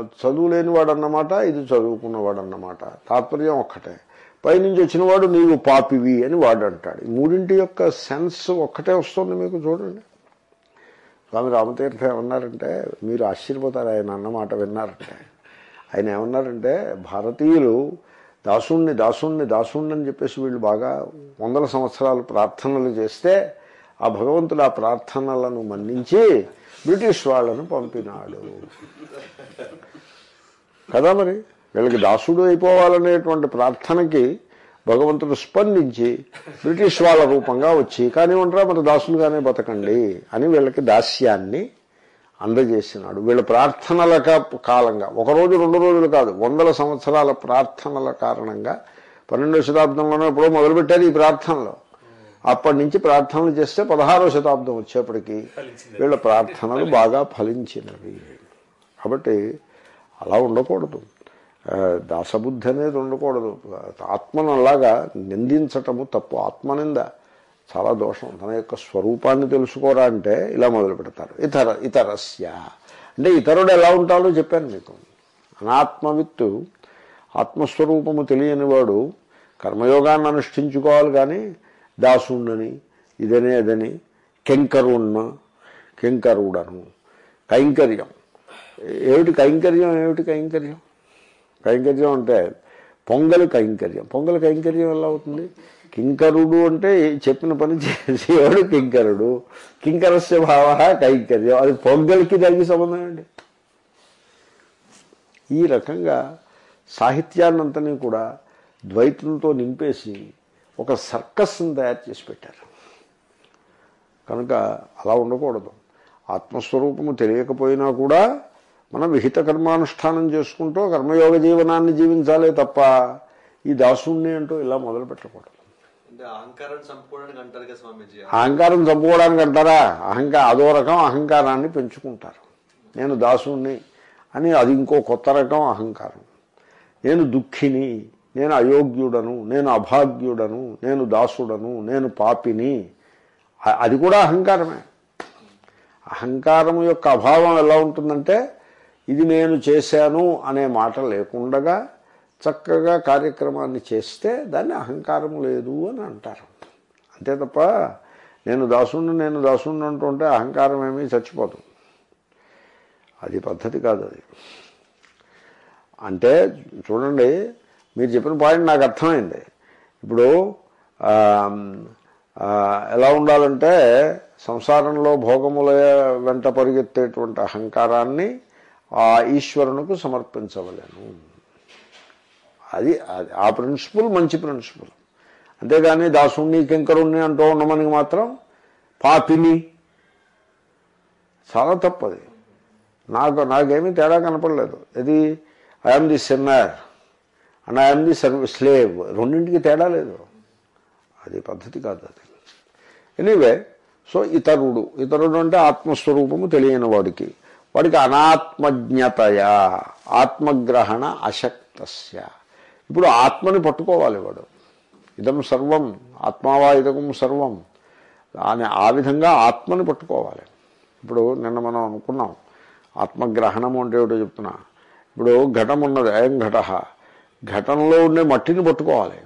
చదువు లేనివాడు అన్నమాట ఇది చదువుకున్నవాడు అన్నమాట తాత్పర్యం ఒక్కటే. పైనుంచి వచ్చినవాడు నీవు పాపివి అని వాడు అంటాడు ఈ మూడింటి యొక్క సెన్స్ ఒక్కటే వస్తుంది మీకు చూడండి. స్వామి రామతీర్థం ఏమన్నారంటే మీరు ఆశ్చర్యపోతారు ఆయన అన్నమాట విన్నారంటే ఆయన ఏమన్నారంటే భారతీయులు దాసుణ్ణి దాసుణ్ణి దాసుణ్ణి అని చెప్పేసి వీళ్ళు బాగా వందల సంవత్సరాలు ప్రార్థనలు చేస్తే ఆ భగవంతుడు ఆ ప్రార్థనలను మన్నించి బ్రిటిష్ వాళ్ళను పంపినాడు. కదా మరి? వీళ్ళకి దాసుడు అయిపోవాలనేటువంటి ప్రార్థనకి భగవంతుడు స్పందించి బ్రిటిష్ వాళ్ళ రూపంగా వచ్చి కానీ ఉండరా మరి దాసులుగానే బతకండి అని వీళ్ళకి దాస్యాన్ని అందజేసినాడు. వీళ్ళ ప్రార్థనల కాలంగా ఒక రోజు రెండు రోజులు కాదు వందల సంవత్సరాల ప్రార్థనల కారణంగా పన్నెండవ శతాబ్దంలోనే ఎప్పుడో మొదలుపెట్టారు ఈ ప్రార్థనలు. అప్పటి నుంచి ప్రార్థనలు చేస్తే పదహారవ శతాబ్దం వచ్చేప్పటికి వీళ్ళ ప్రార్థనలు బాగా ఫలించినవి. కాబట్టి అలా ఉండకూడదు. దాసబుద్ధి అనేది ఉండకూడదు. ఆత్మను అలాగా నిందించటము తప్పు. ఆత్మనింద చాలా దోషం. తన యొక్క స్వరూపాన్ని తెలుసుకోరా అంటే ఇలా మొదలు పెడతారు. ఇతర ఇతరస్య. అంటే ఇతరుడు ఎలా ఉంటాడో చెప్పాను మీకు. అనాత్మవిత్తు ఆత్మస్వరూపము తెలియనివాడు కర్మయోగాన్ని అనుష్ఠించుకోవాలి కానీ దాసుండని ఇదనే అదని కెంకరుణ్ణ కెంకరుడను. కైంకర్యం. ఏమిటి కైంకర్యం? ఏమిటి కైంకర్యం? కైంకర్యం అంటే పొంగలి కైంకర్యం. పొంగలి కైంకర్యం ఎలా అవుతుంది? కింకరుడు అంటే చెప్పిన పని చేసేవాడు కింకరుడు. కింకరస్య భావ కైంకర్యం. అది పొంగలికి దానికి సంబంధం అండి ఈ రకంగా సాహిత్యాన్నంతని కూడా ద్వైతంతో నింపేసి ఒక సర్కస్ని తయారు చేసి పెట్టారు. కనుక అలా ఉండకూడదు. ఆత్మస్వరూపము తెలియకపోయినా కూడా మనం విహిత కర్మానుష్ఠానం చేసుకుంటూ కర్మయోగ జీవనాన్ని జీవించాలే తప్ప ఈ దాసుణ్ణి అంటూ ఇలా మొదలు పెట్టకూడదు. అహంకారం చంపుకోవడానికి అంటారా అహంకార అదో రకం అహంకారాన్ని పెంచుకుంటారు. నేను దాసుణ్ణి అని అది ఇంకో కొత్త రకం అహంకారం. నేను దుఃఖిని నేను అయోగ్యుడను నేను అభాగ్యుడను నేను దాసుడను నేను పాపిని. అది కూడా అహంకారమే. అహంకారం యొక్క అభావం ఎలా ఉంటుందంటే ఇది నేను చేశాను అనే మాట లేకుండగా చక్కగా కార్యక్రమాన్ని చేస్తే దాన్ని అహంకారం లేదు అని అంటారు. అంతే తప్ప నేను దాసుణ్ణి నేను దాసుణ్ణి అంటుంటే అహంకారం ఏమీ చచ్చిపోదు. అది పద్ధతి కాదు అది. అంటే చూడండి మీరు చెప్పిన పాయింట్ నాకు అర్థమైంది. ఇప్పుడు ఎలా ఉండాలంటే సంసారంలో భోగముల వెంట పరిగెత్తేటువంటి అహంకారాన్ని ఆ ఈశ్వరునకు సమర్పించవలేను. అది అది ఆ ప్రిన్సిపల్ మంచి ప్రిన్సిపల్ అంతేగాని దాసుణ్ణి కింకరుణ్ణి అంటూ ఉండమని మాత్రం పాపిని. చాలా తప్పది. నాకు నాకేమీ తేడా కనపడలేదు. ఇది I'm the sinner and I'm the serve slave రెండింటికి తేడా లేదు. అది పద్ధతి కాదు అది. ఎనీవే సో ఇతరుడు ఇతరుడు అంటే ఆత్మస్వరూపము తెలియని వాడికి. వాడికి అనాత్మజ్ఞతయా ఆత్మగ్రహణ అశక్తస్య. ఇప్పుడు ఆత్మని పట్టుకోవాలి వాడు. ఇదం సర్వం ఆత్మావా ఇదకం సర్వం. అని ఆ విధంగా ఆత్మని పట్టుకోవాలి. ఇప్పుడు నిన్న మనం అనుకున్నాం ఆత్మగ్రహణము అంటే ఏమిటో చెప్తున్నా. ఇప్పుడు ఘటం ఉన్నది అయం ఘట. ఘటనలో ఉండే మట్టిని పట్టుకోవాలి.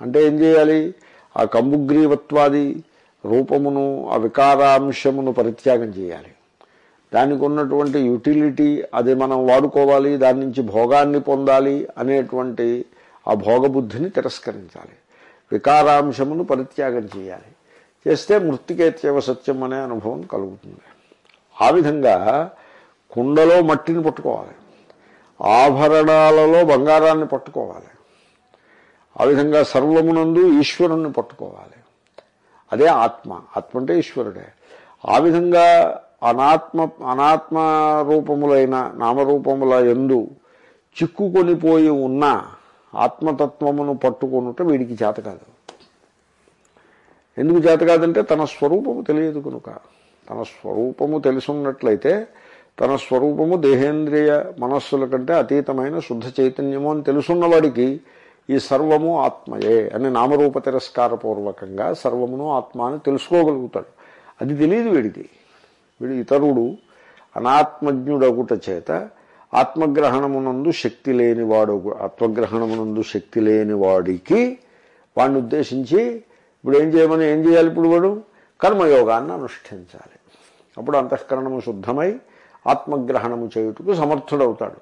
అంటే ఏం చేయాలి? ఆ కంబుగ్రీవత్వాది రూపమును ఆ వికారాంశమును పరిత్యాగం చేయాలి. దానికి ఉన్నటువంటి యూటిలిటీ అది మనం వాడుకోవాలి దాని నుంచి భోగాన్ని పొందాలి అనేటువంటి ఆ భోగబుద్ధిని తిరస్కరించాలి. వికారాంశమును పరిత్యాగం చేయాలి. చేస్తే మృతికేత్యవ సత్యం అనే అనుభవం కలుగుతుంది. ఆ విధంగా కుండలో మట్టిని పట్టుకోవాలి. ఆభరణాలలో బంగారాన్ని పట్టుకోవాలి. ఆ విధంగా సర్వమునందు ఈశ్వరుణ్ణి పట్టుకోవాలి. అదే ఆత్మ. ఆత్మ అంటే ఈశ్వరుడే. ఆ విధంగా అనాత్మ అనాత్మ రూపములైన నామరూపముల ఎందు చిక్కుకొనిపోయి ఉన్న ఆత్మతత్వమును పట్టుకొనుట వీడికి చేత కాదు ఎందుకు చేత కాదంటే తన స్వరూపము తెలియదు కనుక. తన స్వరూపము తెలుసున్నట్లయితే తన స్వరూపము దేహేంద్రియ మనస్సుల కంటే అతీతమైన శుద్ధ చైతన్యము అని తెలుసున్నవాడికి ఈ సర్వము ఆత్మయే అని నామరూప తిరస్కారపూర్వకంగా సర్వమును ఆత్మ అని తెలుసుకోగలుగుతాడు. అది తెలియదు వీడికి. వీడు ఇతరుడు అనాత్మజ్ఞుడగుట చేత ఆత్మగ్రహణమునందు శక్తి లేనివాడు ఆత్మగ్రహణమునందు శక్తి లేని వాడికి వాడిని ఉద్దేశించి ఇప్పుడు ఏం చేయమని ఏం చేయాలి ఇప్పుడు వాడు? కర్మయోగాన్ని అనుష్ఠించాలి. అప్పుడు అంతఃకరణము శుద్ధమై ఆత్మగ్రహణము చేయుటకు సమర్థుడవుతాడు.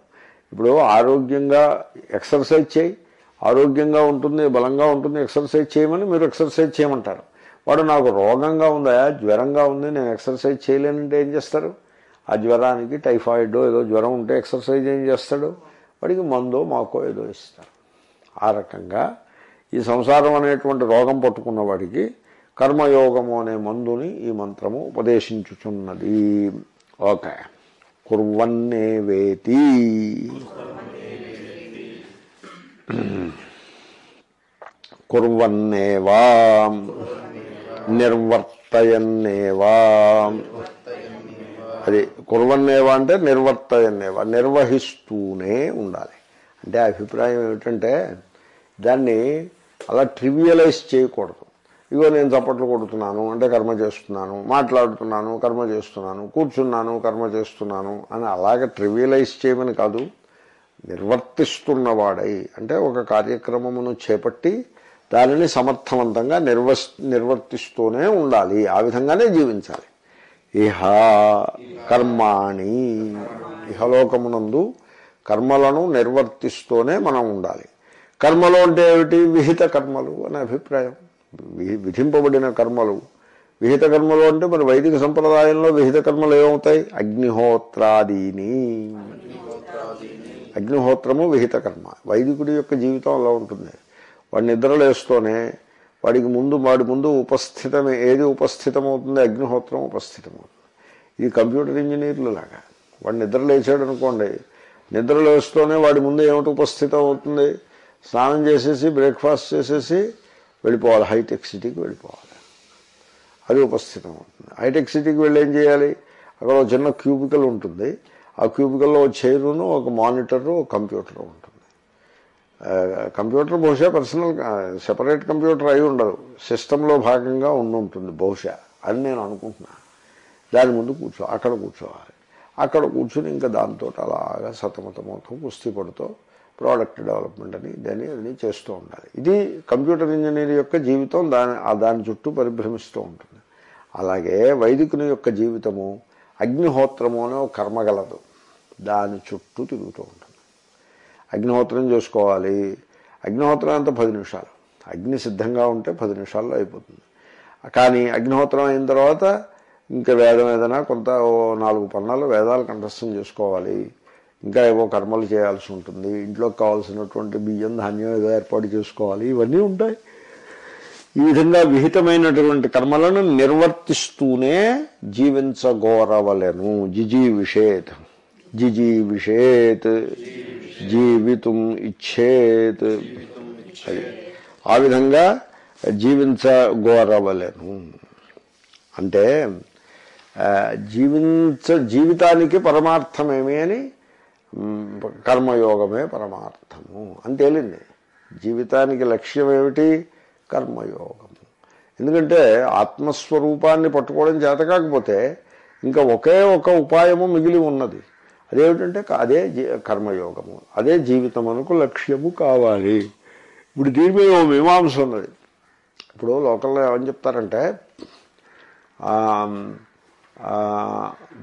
ఇప్పుడు ఆరోగ్యంగా ఎక్సర్సైజ్ చేయి. ఆరోగ్యంగా ఉంటుంది బలంగా ఉంటుంది ఎక్సర్సైజ్ చేయమని మీరు ఎక్సర్సైజ్ చేయమంటారు. వాడు నాకు రోగంగా ఉందా జ్వరంగా ఉంది నేను ఎక్సర్సైజ్ చేయలేనంటే ఏం చేస్తారు? ఆ జ్వరానికి టైఫాయిడ్ ఏదో జ్వరం ఉంటే ఎక్సర్సైజ్ ఏం చేస్తాడు? వాడికి మందో మాకో ఏదో ఇస్తారు. ఆ రకంగా ఈ సంసారం అనేటువంటి రోగం పట్టుకున్న వాడికి కర్మయోగము అనే మందుని ఈ మంత్రము ఉపదేశించుచున్నది. ఓకే. కుర్వన్నే వేతి. కుర్వన్నేవా. నిర్వర్తయన్నేవా? అది కురవన్నేవా అంటే నిర్వర్తయన్నేవా? నిర్వహిస్తూనే ఉండాలి. అంటే అభిప్రాయం ఏమిటంటే దాన్ని అలా ట్రివియలైజ్ చేయకూడదు. ఇగో నేను చప్పట్లు కొడుతున్నాను అంటే కర్మ చేస్తున్నాను మాట్లాడుతున్నాను కర్మ చేస్తున్నాను కూర్చున్నాను కర్మ చేస్తున్నాను అని అలాగే ట్రివియలైజ్ చేయమని కాదు నిర్వర్తిస్తున్నవాడై అంటే ఒక కార్యక్రమమును చేపట్టి దానిని సమర్థవంతంగా నిర్వ నిర్వర్తిస్తూనే ఉండాలి. ఆ విధంగానే జీవించాలి. ఇహ కర్మాణి. ఇహలోకమునందు కర్మలను నిర్వర్తిస్తూనే మనం ఉండాలి. కర్మలు అంటే ఏమిటి? విహిత కర్మలు అనే అభిప్రాయం. విధింపబడిన కర్మలు. విహిత కర్మలు అంటే మరి వైదిక సంప్రదాయంలో విహిత కర్మలు ఏమవుతాయి? అగ్నిహోత్రాదీని. అగ్నిహోత్రము విహిత కర్మ. వైదికుడి యొక్క జీవితం అలా ఉంటుంది. వాడు నిద్రలేస్తూనే వాడికి ముందు వాడి ముందు ఉపస్థితమే ఏది ఉపస్థితమవుతుంది? అగ్నిహోత్రం ఉపస్థితమవుతుంది. ఇది కంప్యూటర్ ఇంజనీర్లు లాగా వాడు నిద్రలేచాడు అనుకోండి నిద్రలేస్తూనే వాడి ముందు ఏమిటి ఉపస్థితం అవుతుంది స్నానం చేసేసి బ్రేక్ఫాస్ట్ చేసేసి వెళ్ళిపోవాలి. హైటెక్ సిటీకి వెళ్ళిపోవాలి. అది ఉపస్థితం అవుతుంది హైటెక్ సిటీకి వెళ్ళి ఏం చేయాలి? అక్కడ ఒక చిన్న క్యూబికల్ ఉంటుంది. ఆ క్యూబికల్లో ఒక చైరును ఒక మానిటరు ఒక కంప్యూటర్ ఉంటుంది. కంప్యూటర్ బహుశా పర్సనల్ సెపరేట్ కంప్యూటర్ అయి ఉండదు. సిస్టంలో భాగంగా ఉండి ఉంటుంది బహుశా అని నేను అనుకుంటున్నా. దాని ముందు కూర్చో అక్కడ కూర్చోవాలి. అక్కడ కూర్చుని ఇంకా దాంతో అలాగా సతమతమవుతూ కుస్తీ పడుతూ ప్రోడక్ట్ డెవలప్మెంట్ అని దాన్ని అది చేస్తూ ఉండాలి. ఇది కంప్యూటర్ ఇంజనీర్ యొక్క జీవితం దాని దాని చుట్టూ పరిభ్రమిస్తూ ఉంటుంది. అలాగే వైదికుని యొక్క జీవితము అగ్నిహోత్రము అనే ఒక కర్మగలదు దాని చుట్టూ తిరుగుతూ ఉంటుంది. అగ్నిహోత్రం చేసుకోవాలి. అగ్నిహోత్రం అంతా పది నిమిషాలు. అగ్ని సిద్ధంగా ఉంటే పది నిమిషాల్లో అయిపోతుంది. కానీ అగ్నిహోత్రం అయిన తర్వాత ఇంకా వేదం ఏదైనా కొంత నాలుగు పన్నాలు వేదాలు కంఠస్థం చేసుకోవాలి. ఇంకా ఏవో కర్మలు చేయాల్సి ఉంటుంది. ఇంట్లోకి కావాల్సినటువంటి బియ్యం ధాన్యం ఏదో ఏర్పాటు చేసుకోవాలి. ఇవన్నీ ఉంటాయి. ఈ విధంగా విహితమైనటువంటి కర్మలను నిర్వర్తిస్తూనే జీవించగోరవలెను. జిజీవిషేత్. జిజీవిషేత్. జీవితం ఇచ్చేత్. అది. ఆ విధంగా జీవించగోరవలను అంటే జీవించ జీవితానికి పరమార్థమేమి అని కర్మయోగమే పరమార్థము. అని తేలింది జీవితానికి లక్ష్యం ఏమిటి కర్మయోగము. ఎందుకంటే ఆత్మస్వరూపాన్ని పట్టుకోవడం చేత కాకపోతే ఇంకా ఒకే ఒక ఉపాయము మిగిలి ఉన్నది. అదేమిటంటే అదే కర్మయోగము అదే జీవితం అనుకు లక్ష్యము కావాలి. ఇప్పుడు దీని మీద ఓ మీమాంస ఉన్నది. ఇప్పుడు లోకల్లో ఏమని చెప్తారంటే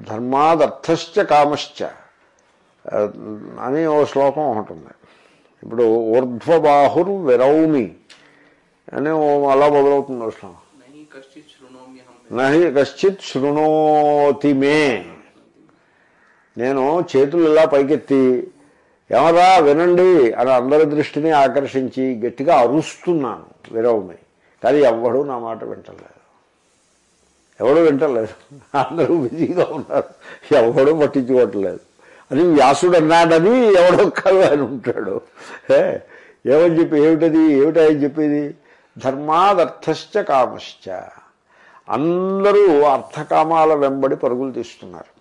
ధర్మాదర్థశ్చ కామశ్చ అని ఓ శ్లోకం ఒకటి ఉంది. ఇప్పుడు ఊర్ధ్వబాహుర్ విరౌమి అని అలా మొదలవుతుంది శ్లోకం. నహి కశ్చిత్ శృణోతి మే. నేను చేతులు ఇలా పైకెత్తి ఏమరా వినండి అని అందరి దృష్టిని ఆకర్షించి గట్టిగా అరుస్తున్నాను విరవమై. కానీ ఎవ్వడూ నా మాట వింటలేదు. ఎవడు వింటలేదు. అందరూ బిజీగా ఉన్నారు. ఎవడూ పట్టించుకోవట్లేదు. అది వ్యాసుడు అన్నాడని ఎవడో కవి అని ఉంటాడు ఏమని చెప్పి ఏమిటది ఏమిటని చెప్పేది? ధర్మాదర్థశ్చ కామశ్చ. అందరూ అర్థకామాల వెంబడి పరుగులు తీస్తున్నారు.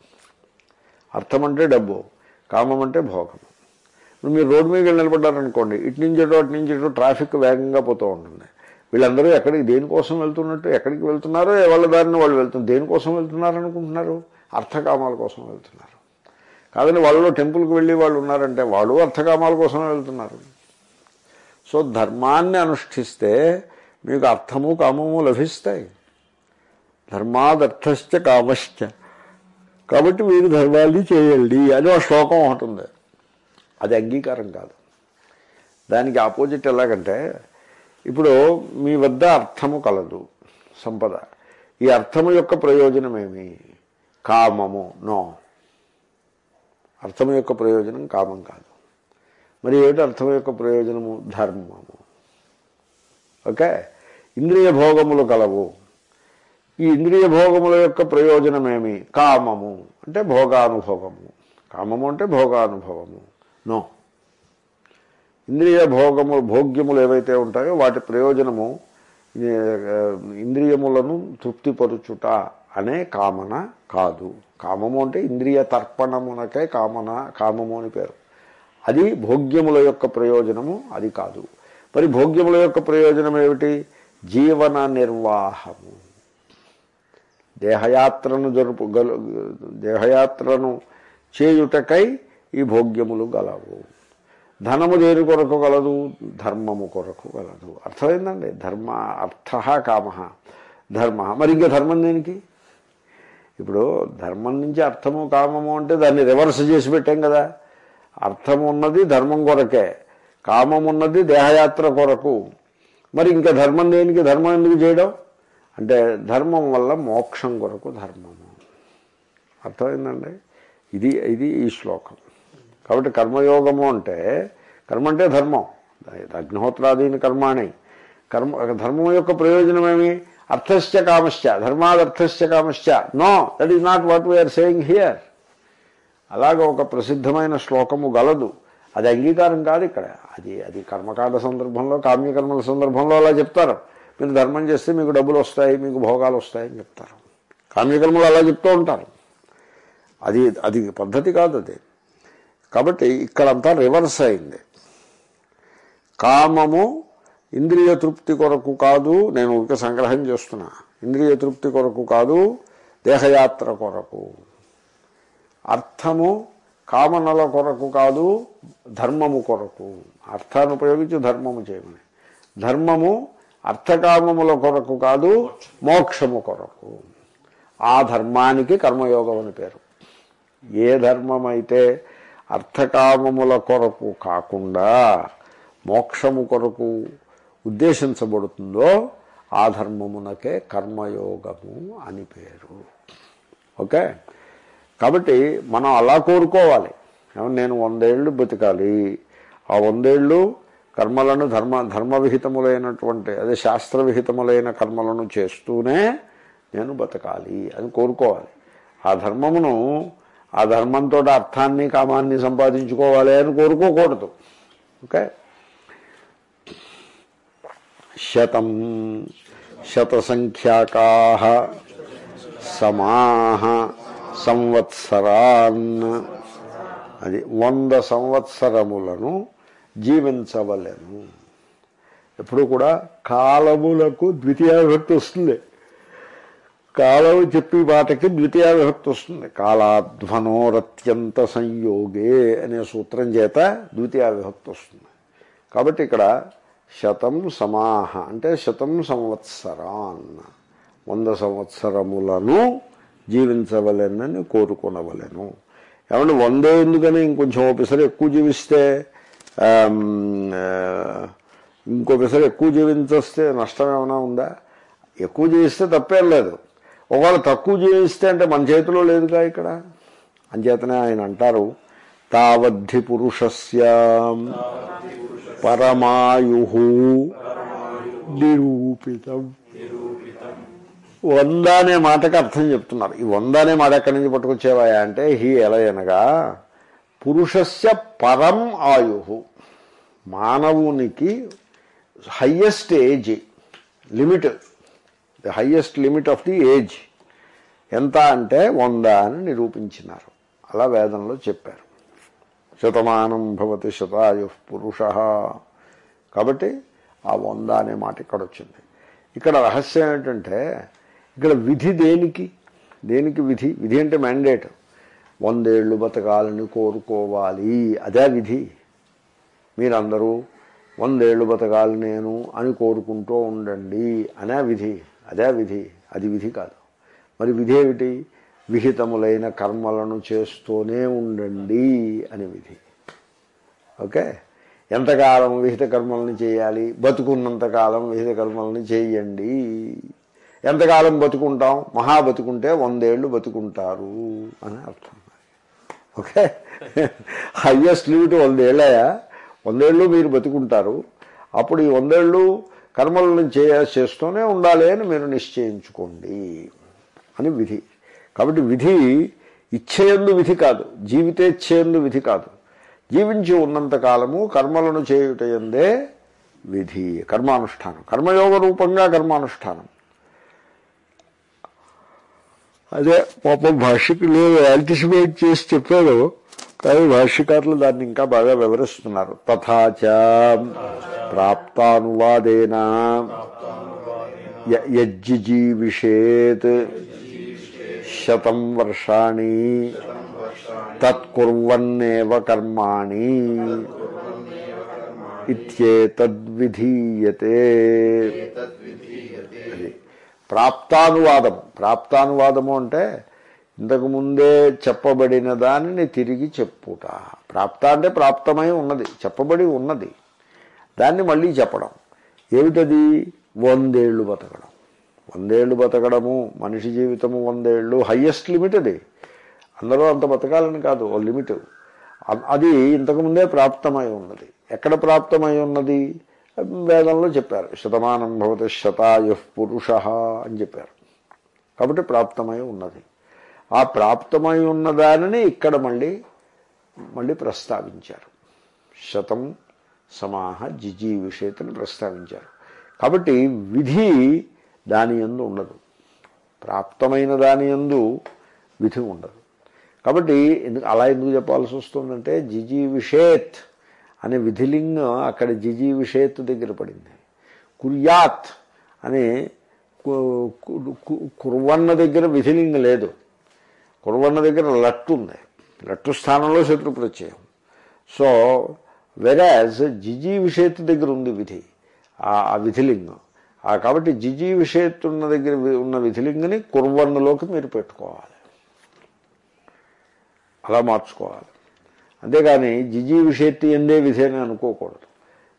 అర్థం అంటే డబ్బు కామం అంటే భోగం. ఇప్పుడు మీరు రోడ్డు మీద వెళ్ళి నిలబడ్డారనుకోండి ఇటు నుంచి ఇటు అటు నుంచి ఇటు ట్రాఫిక్ వేగంగా పోతూ ఉంటుంది. వీళ్ళందరూ ఎక్కడికి దేనికోసం వెళ్తున్నట్టు ఎక్కడికి వెళ్తున్నారో వాళ్ళ దారిని వాళ్ళు వెళ్తున్నారు దేనికోసం వెళ్తున్నారనుకుంటున్నారు? అర్థకామాల కోసం వెళ్తున్నారు. కాదని వాళ్ళలో టెంపుల్కి వెళ్ళి వాళ్ళు ఉన్నారంటే వాళ్ళు అర్థకామాల కోసం వెళ్తున్నారు. సో ధర్మాన్ని అనుష్ఠిస్తే మీకు అర్థము కామము లభిస్తాయి. ధర్మాదర్థశ్చ కామశ్చ. కాబట్టి మీరు ధర్మాన్ని చేయండి అని ఒక శ్లోకం ఉంటుంది అది అంగీకారం కాదు. దానికి ఆపోజిట్ ఎలాగంటే ఇప్పుడు మీ వద్ద అర్థము కలదు సంపద. ఈ అర్థము యొక్క ప్రయోజనం ఏమి? కామము. నో. అర్థం యొక్క ప్రయోజనం కామం కాదు. మరి ఏమిటి అర్థం యొక్క ప్రయోజనము? ధర్మము. ఓకే? ఇంద్రియ భోగములు కలవు. ఈ ఇంద్రియ భోగముల యొక్క ప్రయోజనమేమి? కామము. అంటే భోగానుభవము. కామము అంటే భోగానుభవము. నో. ఇంద్రియ భోగము భోగ్యములు ఏవైతే ఉంటాయో వాటి ప్రయోజనము ఇంద్రియములను తృప్తిపరుచుట అనే కామన కాదు. కామము అంటే ఇంద్రియ తర్పణమునకే కామన కామము అని పేరు. అది భోగ్యముల యొక్క ప్రయోజనము అది కాదు. మరి భోగ్యముల యొక్క ప్రయోజనం ఏమిటి జీవన నిర్వాహము. దేహయాత్రను జరుపు దేహయాత్రను చేయుటకై ఈ భోగ్యములు గలవు. ధనము దేని కొరకు గలదు? ధర్మము కొరకు గలదు. అర్థమైందండి? ధర్మ అర్థ కామ. ధర్మ. మరి ఇంకా ధర్మం దేనికి? ఇప్పుడు ధర్మం నుంచి అర్థము కామము అంటే దాన్ని రివర్స్ చేసి పెట్టాం కదా. అర్థం ఉన్నది ధర్మం కొరకే. కామం ఉన్నది దేహయాత్ర కొరకు. మరి ఇంకా ధర్మం దేనికి? ధర్మం ఎందుకు చేయడం? అంటే ధర్మం వల్ల మోక్షం కొరకు ధర్మము. అర్థమైందండి? ఇది ఇది ఈ శ్లోకం. కాబట్టి కర్మయోగము అంటే కర్మ అంటే ధర్మం. అగ్నిహోత్రాదీని కర్మాణి. కర్మ ధర్మం యొక్క ప్రయోజనం ఏమి అర్థశ్చ కామశ్చ ధర్మాదర్థశ్చ కామశ్చ no that is not what we are saying here. అలాగ ఒక ప్రసిద్ధమైన శ్లోకము గలదు. అది అంగీకారం కాదు ఇక్కడ. అది అది కర్మకాండ సందర్భంలో కామ్యకర్మల సందర్భంలో అలా చెప్తారు. మీరు ధర్మం చేస్తే మీకు డబ్బులు వస్తాయి మీకు భోగాలు వస్తాయని చెప్తారు. కామ్యకర్మలు అలా చెప్తూ ఉంటారు. అది అది పద్ధతి కాదు అది. కాబట్టి ఇక్కడంతా రివర్స్ అయింది. కామము ఇంద్రియ తృప్తి కొరకు కాదు నేను ఊరికే సంగ్రహం చేస్తున్నా. ఇంద్రియ తృప్తి కొరకు కాదు దేహయాత్ర కొరకు. అర్థము కామనల కొరకు కాదు ధర్మము కొరకు. అర్థాన్ని ఉపయోగించి ధర్మము చేయమని. ధర్మము అర్థకామముల కొరకు కాదు మోక్షము కొరకు. ఆ ధర్మానికి కర్మయోగం అని పేరు. ఏ ధర్మం అయితే అర్థకామముల కొరకు కాకుండా మోక్షము కొరకు ఉద్దేశించబడుతుందో ఆ ధర్మమునకే కర్మయోగము అని పేరు. ఓకే? కాబట్టి మనం అలా కోరుకోవాలి. నేను వందేళ్ళు బతికాలి. ఆ వందేళ్ళు కర్మలను ధర్మ ధర్మవిహితములైనటువంటి అదే శాస్త్ర విహితములైన కర్మలను చేస్తూనే నేను బతకాలి అని కోరుకోవాలి. ఆ ధర్మమును ఆ ధర్మంతో అర్థాన్ని కామాన్ని సంపాదించుకోవాలి అని కోరుకోకూడదు. ఓకే? శతం శతసంఖ్యాకా సమాహ సంవత్సరాన్. అది వంద సంవత్సరములను జీవించవలెను ఎప్పుడు కూడా కాలములకు ద్వితీయ విభక్తి వస్తుంది. కాలము చెప్పి మాటకి ద్వితీయ విభక్తి వస్తుంది. కాలాధ్వనోరత్యంత సంయోగే అనే సూత్రం చేత ద్వితీయ విభక్తి వస్తుంది. కాబట్టి ఇక్కడ శతం సమాహ అంటే శతం సంవత్సరాన్ వంద సంవత్సరములను జీవించవలెనని కోరుకునవలేను. ఏమంటే వందే ఎందుకని ఇంకొంచెం ఒకసారి ఎక్కువ జీవిస్తే Um, uh, ఇంకొకసారి ఎక్కువ జీవించొస్తే నష్టం ఏమైనా ఉందా? ఎక్కువ జీవిస్తే తప్పేం లేదు. ఒకవేళ తక్కువ జీవిస్తే అంటే మన చేతిలో లేదుగా ఇక్కడ? అంచేతనే ఆయన అంటారు తావద్ధి పురుషస్య పరమాయు నిరూపితం. వంద అనే మాటకి అర్థం చెప్తున్నారు. ఈ వంద అనే మాట ఎక్కడి నుంచి పట్టుకొచ్చేవాయా అంటే హీ ఎలా అనగా పురుషస్య పరం ఆయు. మానవునికి highest age limit the highest limit of the age ఎంత అంటే వంద అని నిరూపించినారు. అలా వేదంలో చెప్పారు. శతమానం భవతి శతాయు పురుష. కాబట్టి ఆ వంద అనే మాట ఇక్కడ వచ్చింది. ఇక్కడ రహస్యం ఏంటంటే ఇక్కడ విధి దేనికి? దేనికి విధి? విధి అంటే మ్యాండేట్ వందేళ్ళు బతకాలని కోరుకోవాలి. అదే విధి. మీరందరూ వందేళ్ళు బతకాలి నేను అని కోరుకుంటూ ఉండండి అనే విధి. అదే విధి. అది విధి కాదు. మరి విధి ఏమిటి? విహితములైన కర్మలను చేస్తూనే ఉండండి అని విధి. ఓకే? ఎంతకాలం విహిత కర్మల్ని చేయాలి? బతుకున్నంతకాలం విహిత కర్మల్ని చేయండి. ఎంతకాలం బతుకుంటాం? మహా బతుకుంటే వందేళ్ళు బతుకుంటారు అని అర్థం. ఓకే? హయ్యెస్ట్ లిమిట్ వందేళ్ళయా? వందేళ్ళు మీరు బతుకుంటారు. అప్పుడు ఈ వందేళ్ళు కర్మలను చేయ చేస్తూనే ఉండాలి అని మీరు నిశ్చయించుకోండి అని విధి. కాబట్టి విధి ఇచ్చేయందు విధి కాదు. జీవితేచ్ఛేయందు విధి కాదు. జీవించి ఉన్నంత కాలము కర్మలను చేయుటయందే విధి కర్మానుష్ఠానం. కర్మయోగ రూపంగా కర్మానుష్ఠానం. అదే పాపం భాష్యకులు యాంటిసిపేట్ చేసి చెప్పాడు కానీ భాష్యకారులు దాన్ని ఇంకా బాగా వివరిస్తున్నారు. తథాచ ప్రాప్తానువాదేనా యజ్జిజీవిషేత్ శతం వర్షాణి తత్కుర్వన్నేవ కర్మాణి ఇత్యేతద్విధీయతే. ప్రాప్తానువాదం. ప్రాప్తానువాదము అంటే ఇంతకుముందే చెప్పబడిన దానిని తిరిగి చెప్పుట. ప్రాప్త అంటే ప్రాప్తమై ఉన్నది. చెప్పబడి ఉన్నది. దాన్ని మళ్ళీ చెప్పడం. ఏమిటది? వందేళ్ళు బతకడం. వందేళ్ళు బతకడము మనిషి జీవితము వందేళ్ళు హయ్యెస్ట్ లిమిట్ అది. అందరూ అంత బతకాలని కాదు ఓ లిమిట్. అది ఇంతకుముందే ప్రాప్తమై ఉన్నది. ఎక్కడ ప్రాప్తమై ఉన్నది? వేదంలో చెప్పారు శతమానం భవతి శతాయు పురుష అని చెప్పారు. కాబట్టి ప్రాప్తమై ఉన్నది. ఆ ప్రాప్తమై ఉన్నదానిని ఇక్కడ మళ్ళీ మళ్ళీ ప్రస్తావించారు. శతం సమాహ జిజీ విషయతని ప్రస్తావించారు. కాబట్టి విధి దాని ఎందు ఉండదు. ప్రాప్తమైన దాని ఎందు విధి ఉండదు. కాబట్టి ఎందుకు అలా ఎందుకు చెప్పాల్సి వస్తుందంటే జిజీ విషేత్ అనే విధిలింగం అక్కడ జిజీ విషేత్ దగ్గర పడింది. కుర్యాత్ అనే కు- కు- కుర్వన్న దగ్గర విధిలింగ లేదు. కుర్వన్న దగ్గర లట్టు ఉంది. లట్టు స్థానంలో శత్రు ప్రత్యయం. సో వెరాజ్ జిజీ విషేత్ దగ్గర ఉంది విధి ఆ విధిలింగం. ఆ కాబట్టి జిజీ విషేత్ ఉన్న దగ్గర ఉన్న విధిలింగని కుర్వన్నలోకి మీరు పెట్టుకోవాలి. అలా మార్చుకోవాలి. అంతేగాని జిజీ విషేత్తి ఎందే విధి అని అనుకోకూడదు.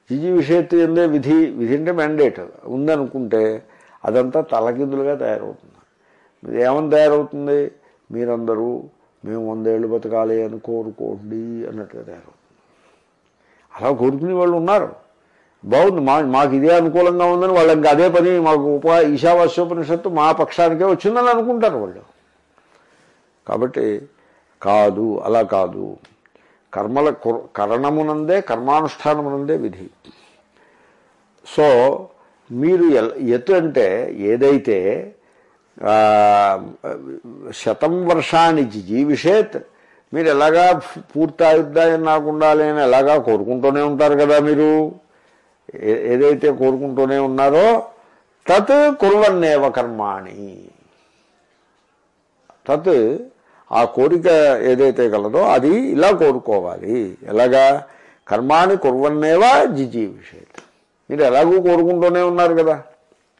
జిజీ విషేత్తి ఎందే విధి విధి అంటే మ్యాండేట్ ఉందనుకుంటే అదంతా తలకిందులుగా తయారవుతుంది. ఇది ఏమని తయారవుతుంది? మీరందరూ మేము వందేళ్ళు బతకాలి అని కోరుకోండి అన్నట్టుగా తయారవుతుంది. అలా కోరుకునే వాళ్ళు ఉన్నారు. బాగుంది మా మాకు ఇదే అనుకూలంగా ఉందని వాళ్ళు ఇంకా అదే పని మాకు ఉపా ఈశావాస్యోపనిషత్తు మా పక్షానికే వచ్చిందని అనుకుంటారు వాళ్ళు. కాబట్టి కాదు అలా కాదు. కర్మల కరణమునందే కర్మానుష్ఠానమునందే విధి. సో మీరు ఎల్- అంటే ఏదైతే శతం వర్షానికి జీవిషేత్ మీరు ఎలాగా పూర్తి నాకు ఉండాలి అని ఎలాగా కోరుకుంటూనే ఉంటారు కదా మీరు? ఏదైతే కోరుకుంటూనే ఉన్నారో తత్ కుర్వన్నేవ కర్మాణి. తత్ ఆ కోరిక ఏదైతే కలదో అది ఇలా కోరుకోవాలి. ఎలాగా? కర్మాని కుర్వన్నేవా జిజీవిషేత్ మీరు ఎలాగూ కోరుకుంటూనే ఉన్నారు కదా.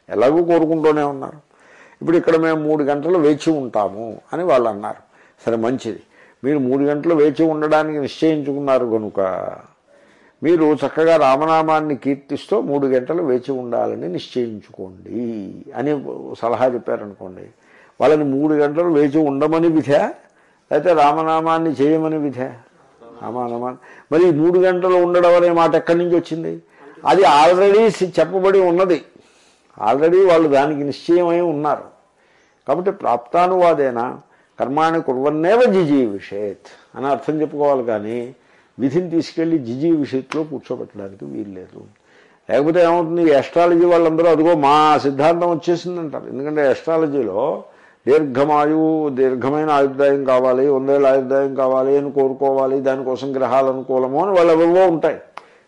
ఎలాగూ కోరుకుంటూనే ఉన్నారు. ఇప్పుడు ఇక్కడ మేము మూడు గంటలు వేచి ఉంటాము అని వాళ్ళు అన్నారు. సరే మంచిది. మీరు మూడు గంటలు వేచి ఉండడానికి నిశ్చయించుకున్నారు కనుక మీరు చక్కగా రామనామాన్ని కీర్తిస్తూ మూడు గంటలు వేచి ఉండాలని నిశ్చయించుకోండి అని సలహా చెప్పారనుకోండి. వాళ్ళని మూడు గంటలు వేచి ఉండమని విధా లేకపోతే రామనామాన్ని చేయమని విధా. రామనామాన్ని. మరి మూడు గంటలు ఉండడం అనే మాట ఎక్కడి నుంచి వచ్చింది? అది ఆల్రెడీ చెప్పబడి ఉన్నది. ఆల్రెడీ వాళ్ళు దానికి నిశ్చయమై ఉన్నారు. కాబట్టి ప్రాప్తానువాదేన కర్మాణి కుర్వన్నేవ జిజీ విషేత్ అని అర్థం చెప్పుకోవాలి కానీ విధిని తీసుకెళ్ళి జిజి విషయంలో కూర్చోబెట్టడానికి వీలు లేదు లేకపోతే ఏమవుతుంది? ఎస్ట్రాలజీ వాళ్ళందరూ అదిగో మా సిద్ధాంతం వచ్చేసిందంటారు. ఎందుకంటే ఎస్ట్రాలజీలో దీర్ఘమాయు దీర్ఘమైన ఆయుర్దాయం కావాలి వందేళ్ళ ఆయుర్దాయం కావాలి అని కోరుకోవాలి దానికోసం గ్రహాలు అనుకూలము అని వాళ్ళు ఎవరివో ఉంటాయి.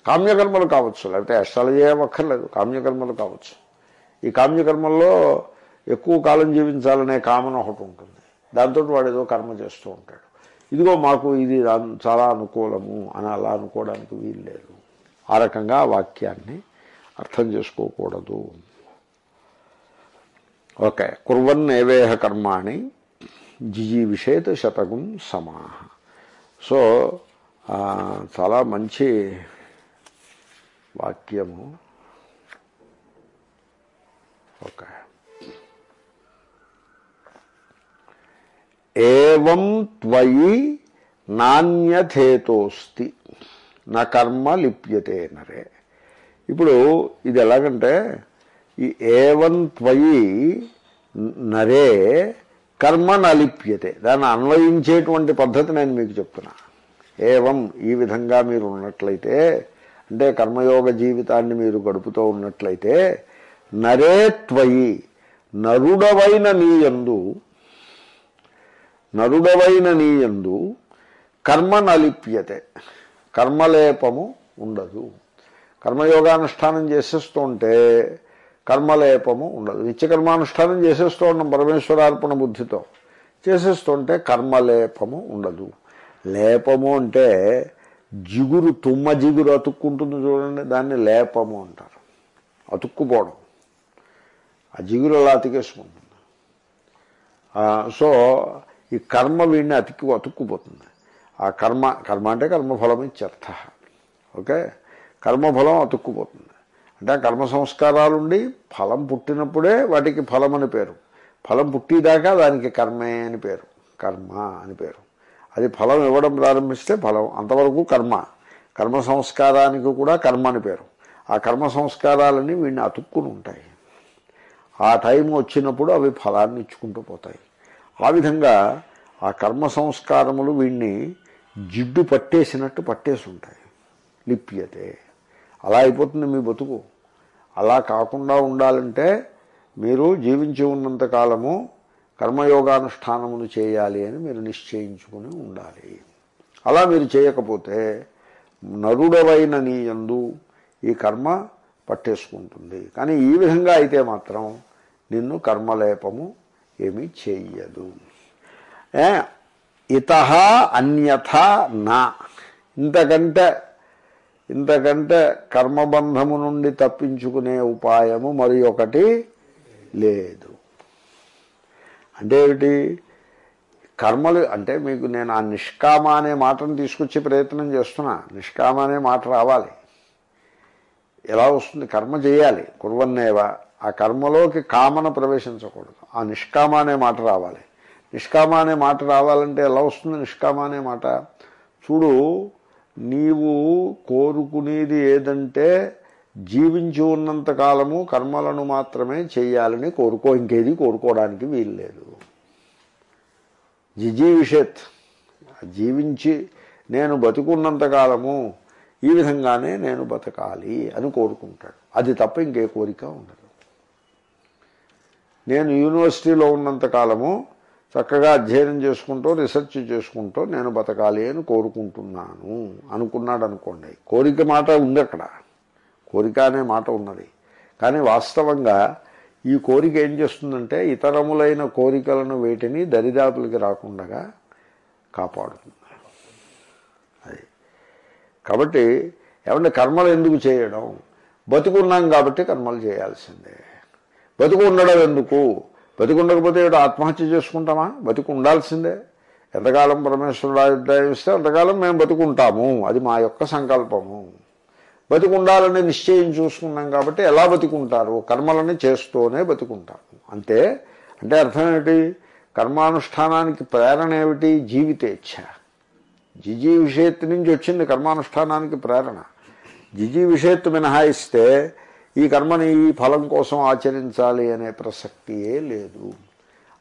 కామ్యకర్మలు కావచ్చు లేకపోతే అష్టాలజీ అక్కర్లేదు కామ్యకర్మలు కావచ్చు. ఈ కామ్యకర్మల్లో ఎక్కువ కాలం జీవించాలనే కామన్ ఒకటి ఉంటుంది. దాంతో వాడు ఏదో కర్మ చేస్తూ ఉంటాడు. ఇదిగో మాకు ఇది చాలా అనుకూలము అని అలా అనుకోవడానికి వీలు లేదు ఆ రకంగా ఆ వాక్యాన్ని అర్థం చేసుకోకూడదు. ఓకే. కుర్వన్ ఏవేహ కర్మాణి జిజీవిషేత్ శతగుం సమాహ. సో చాలా మంచి వాక్యము. ఓకే. ఏం త్వయి నాణ్యథేతోస్తి నా కర్మ లిప్యతే నరే. ఇప్పుడు ఇది ఎలాగంటే ఈ ఏవం త్వయి నరే కర్మ నలిప్యతే దాన్ని అన్వయించేటువంటి పద్ధతి నేను మీకు చెప్తున్నా. ఏవం ఈ విధంగా మీరు ఉన్నట్లయితే అంటే కర్మయోగ జీవితాన్ని మీరు గడుపుతూ ఉన్నట్లయితే నరే త్వయి నరుడవైన నీయందు నరుడవైన నీయందు కర్మ నలిప్యతే కర్మలేపము ఉండదు. కర్మయోగానుష్ఠానం చేసేస్తుంటే కర్మలేపము ఉండదు. నిత్యకర్మానుష్ఠానం చేసేస్తూ ఉన్నాం పరమేశ్వరార్పణ బుద్ధితో. చేసేస్తుంటే కర్మలేపము ఉండదు. లేపము అంటే జిగురు తుమ్మ జిగురు అతుక్కుంటుంది చూడండి దాన్ని లేపము అంటారు. అతుక్కుపోవడం. ఆ జిగురు అలా అతికేసుకుంటుంది. సో ఈ కర్మ వీడిని అతికి అతుక్కుపోతుంది. ఆ కర్మ కర్మ అంటే కర్మఫలం ఇత్యర్థ. ఓకే? కర్మఫలం అతుక్కుపోతుంది. అంటే ఆ కర్మ సంస్కారాలుండి ఫలం పుట్టినప్పుడే వాటికి ఫలం అని పేరు. ఫలం పుట్టిదాకా దానికి కర్మే అని పేరు. కర్మ అని పేరు. అది ఫలం ఇవ్వడం ప్రారంభిస్తే ఫలం అంతవరకు కర్మ. కర్మ సంస్కారానికి కూడా కర్మ అని పేరు. ఆ కర్మ సంస్కారాలని వీడిని అతుక్కుని ఉంటాయి. ఆ టైం వచ్చినప్పుడు అవి ఫలాన్ని ఇచ్చుకుంటూ పోతాయి. ఆ విధంగా ఆ కర్మ సంస్కారములు వీడిని జిడ్డు పట్టేసినట్టు పట్టేసి ఉంటాయి లిప్యతే. అలా అయిపోతుంది మీ బతుకు. అలా కాకుండా ఉండాలంటే మీరు జీవించి ఉన్నంత కాలము కర్మయోగానుష్ఠానమును చేయాలి అని మీరు నిశ్చయించుకుని ఉండాలి. అలా మీరు చేయకపోతే నరుడవైన నీయందు ఈ కర్మ పట్టేసుకుంటుంది. కానీ ఈ విధంగా అయితే మాత్రం నిన్ను కర్మలేపము ఏమీ చెయ్యదు. ఇత అన్యథ నా. ఇంతకంటే ఇంతకంటే కర్మబంధము నుండి తప్పించుకునే ఉపాయము మరి ఒకటి లేదు. అంటే ఏమిటి? కర్మలు అంటే మీకు నేను ఆ నిష్కామ అనే మాటను తీసుకొచ్చే ప్రయత్నం చేస్తున్నా. నిష్కామ అనే మాట రావాలి. ఎలా వస్తుంది? కర్మ చేయాలి. కుర్వన్నేవా. ఆ కర్మలోకి కామన ప్రవేశించకూడదు. ఆ నిష్కామ అనే మాట రావాలి. నిష్కామ అనే మాట రావాలంటే ఎలా వస్తుంది? నిష్కామ అనే మాట? చూడు నీవు కోరుకునేది ఏదంటే జీవించి ఉన్నంత కాలము కర్మలను మాత్రమే చేయాలని కోరుకో ఇంకేది కోరుకోవడానికి వీలు లేదు జిజీవిషత్ జీవించి నేను బతుకున్నంత కాలము ఈ విధంగానే నేను బతకాలి అని కోరుకుంటాడు. అది తప్ప ఇంకే కోరిక ఉండదు. నేను యూనివర్సిటీలో ఉన్నంత కాలము చక్కగా అధ్యయనం చేసుకుంటూ రీసెర్చ్ చేసుకుంటూ నేను బతకాలి అని కోరుకుంటున్నాను. అనుకున్నాడు అనుకోండి కోరిక మాట ఉంది అక్కడ. కోరిక అనే మాట ఉన్నది. కానీ వాస్తవంగా ఈ కోరిక ఏం చేస్తుందంటే ఇతరములైన కోరికలను వేటిని దరిదాపులకి రాకుండా కాపాడుతుంది. అది. కాబట్టి ఏమంటే కర్మలు ఎందుకు చేయడం? బతుకున్నాం కాబట్టి కర్మలు చేయాల్సిందే. బతుకు ఉండడం ఎందుకు? బతుకు ఉండకపోతే ఆత్మహత్య చేసుకుంటామా? బతికి ఉండాల్సిందే ఎంతకాలం పరమేశ్వరుడు ఆయుర్దాయం ఇస్తే అంతకాలం మేము బతుకుంటాము. అది మా యొక్క సంకల్పము. బతుకుండాలని నిశ్చయం చూసుకున్నాం కాబట్టి ఎలా బతుకుంటారు? కర్మలని చేస్తూనే బతుకుంటారు అంతే. అంటే అర్థం ఏమిటి? కర్మానుష్ఠానానికి ప్రేరణ ఏమిటి? జీవితేచ్ఛ జిజీ విషయత్తు నుంచి వచ్చింది కర్మానుష్ఠానానికి ప్రేరణ. జిజీ విషయత్తు మినహాయిస్తే ఈ కర్మని ఈ ఫలం కోసం ఆచరించాలి అనే ప్రసక్తియే లేదు.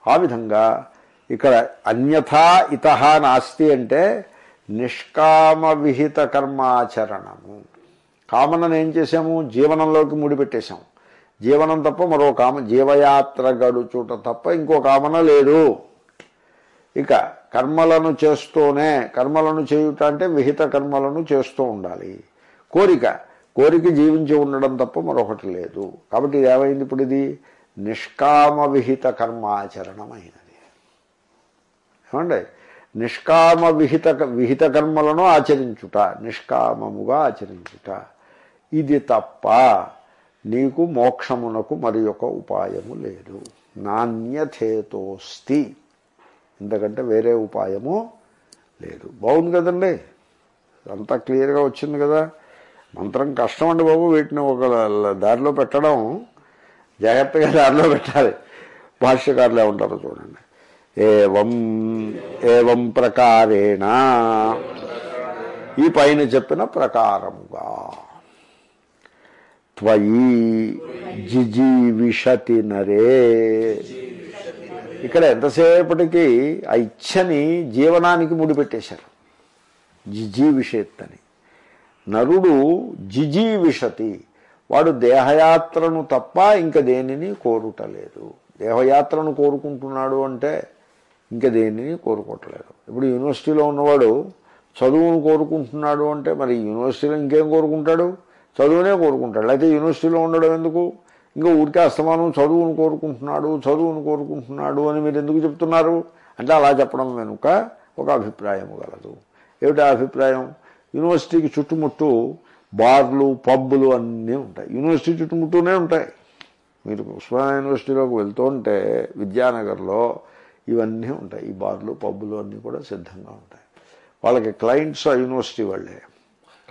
ఆ విధంగా ఇక్కడ అన్యథా ఇత నాస్తి అంటే నిష్కామ విహిత కర్మాచరణము. కామనను ఏం చేసాము జీవనంలోకి ముడిపెట్టేశాము. జీవనం తప్ప మరో కామ జీవయాత్ర గడుచుట తప్ప ఇంకో కామన లేదు. ఇక కర్మలను చేస్తూనే కర్మలను చేయుట అంటే విహిత కర్మలను చేస్తూ ఉండాలి. కోరిక కోరిక జీవించి ఉండడం తప్ప మరొకటి లేదు. కాబట్టి ఇది ఏమైంది ఇప్పుడు ఇది? నిష్కామ విహిత కర్మాచరణమైనది. ఏమండి? నిష్కామ విహిత విహిత కర్మలను ఆచరించుట నిష్కామముగా ఆచరించుట. ఇది తప్ప నీకు మోక్షమునకు మరి యొక్క ఉపాయము లేదు. నాణ్యథేతోస్తి. ఎందుకంటే వేరే ఉపాయము లేదు. బాగుంది కదండి? అంతా క్లియర్గా వచ్చింది కదా? మంత్రం కష్టం అండి బాబు వీటిని ఒక దారిలో పెట్టడం. జాగ్రత్తగా దారిలో పెట్టాలి. భాష్యకారులు ఏమంటారు చూడండి. ఏవం ఏవం ప్రకారేణ. ఈ పైన చెప్పిన ప్రకారముగా. త్వయి జిజీవిషతి నరే. ఇక్కడ ఎంతసేపటికి ఆ ఇచ్చని జీవనానికి ముడిపెట్టేశారు. జిజీవిషత్ అని నరుడు జిజీవిషతి. వాడు దేహయాత్రను తప్ప ఇంక దేనిని కోరుటలేదు. దేహయాత్రను కోరుకుంటున్నాడు అంటే ఇంక దేనిని కోరుకోవట్లేదు. ఇప్పుడు యూనివర్సిటీలో ఉన్నవాడు చదువును కోరుకుంటున్నాడు అంటే మరి యూనివర్సిటీలో ఇంకేం కోరుకుంటాడు? చదువునే కోరుకుంటాడు. అయితే యూనివర్సిటీలో ఉండడం ఎందుకు? ఇంకా ఊరికే అస్తమానం చదువును కోరుకుంటున్నాడు చదువును కోరుకుంటున్నాడు అని మీరు ఎందుకు చెప్తున్నారు? అంటే అలా చెప్పడం వెనుక ఒక అభిప్రాయం గలదు. ఏమిటి ఆ అభిప్రాయం? యూనివర్సిటీకి చుట్టుముట్టు బార్లు పబ్బులు అన్నీ ఉంటాయి. యూనివర్సిటీ చుట్టుముట్టూనే ఉంటాయి. మీరు ఉస్మానియా యూనివర్సిటీలోకి వెళ్తూ ఉంటే విద్యానగర్లో ఇవన్నీ ఉంటాయి. ఈ బార్లు పబ్బులు అన్నీ కూడా సిద్ధంగా ఉంటాయి. వాళ్ళకి క్లయింట్స్ ఆ యూనివర్సిటీ వాళ్ళే.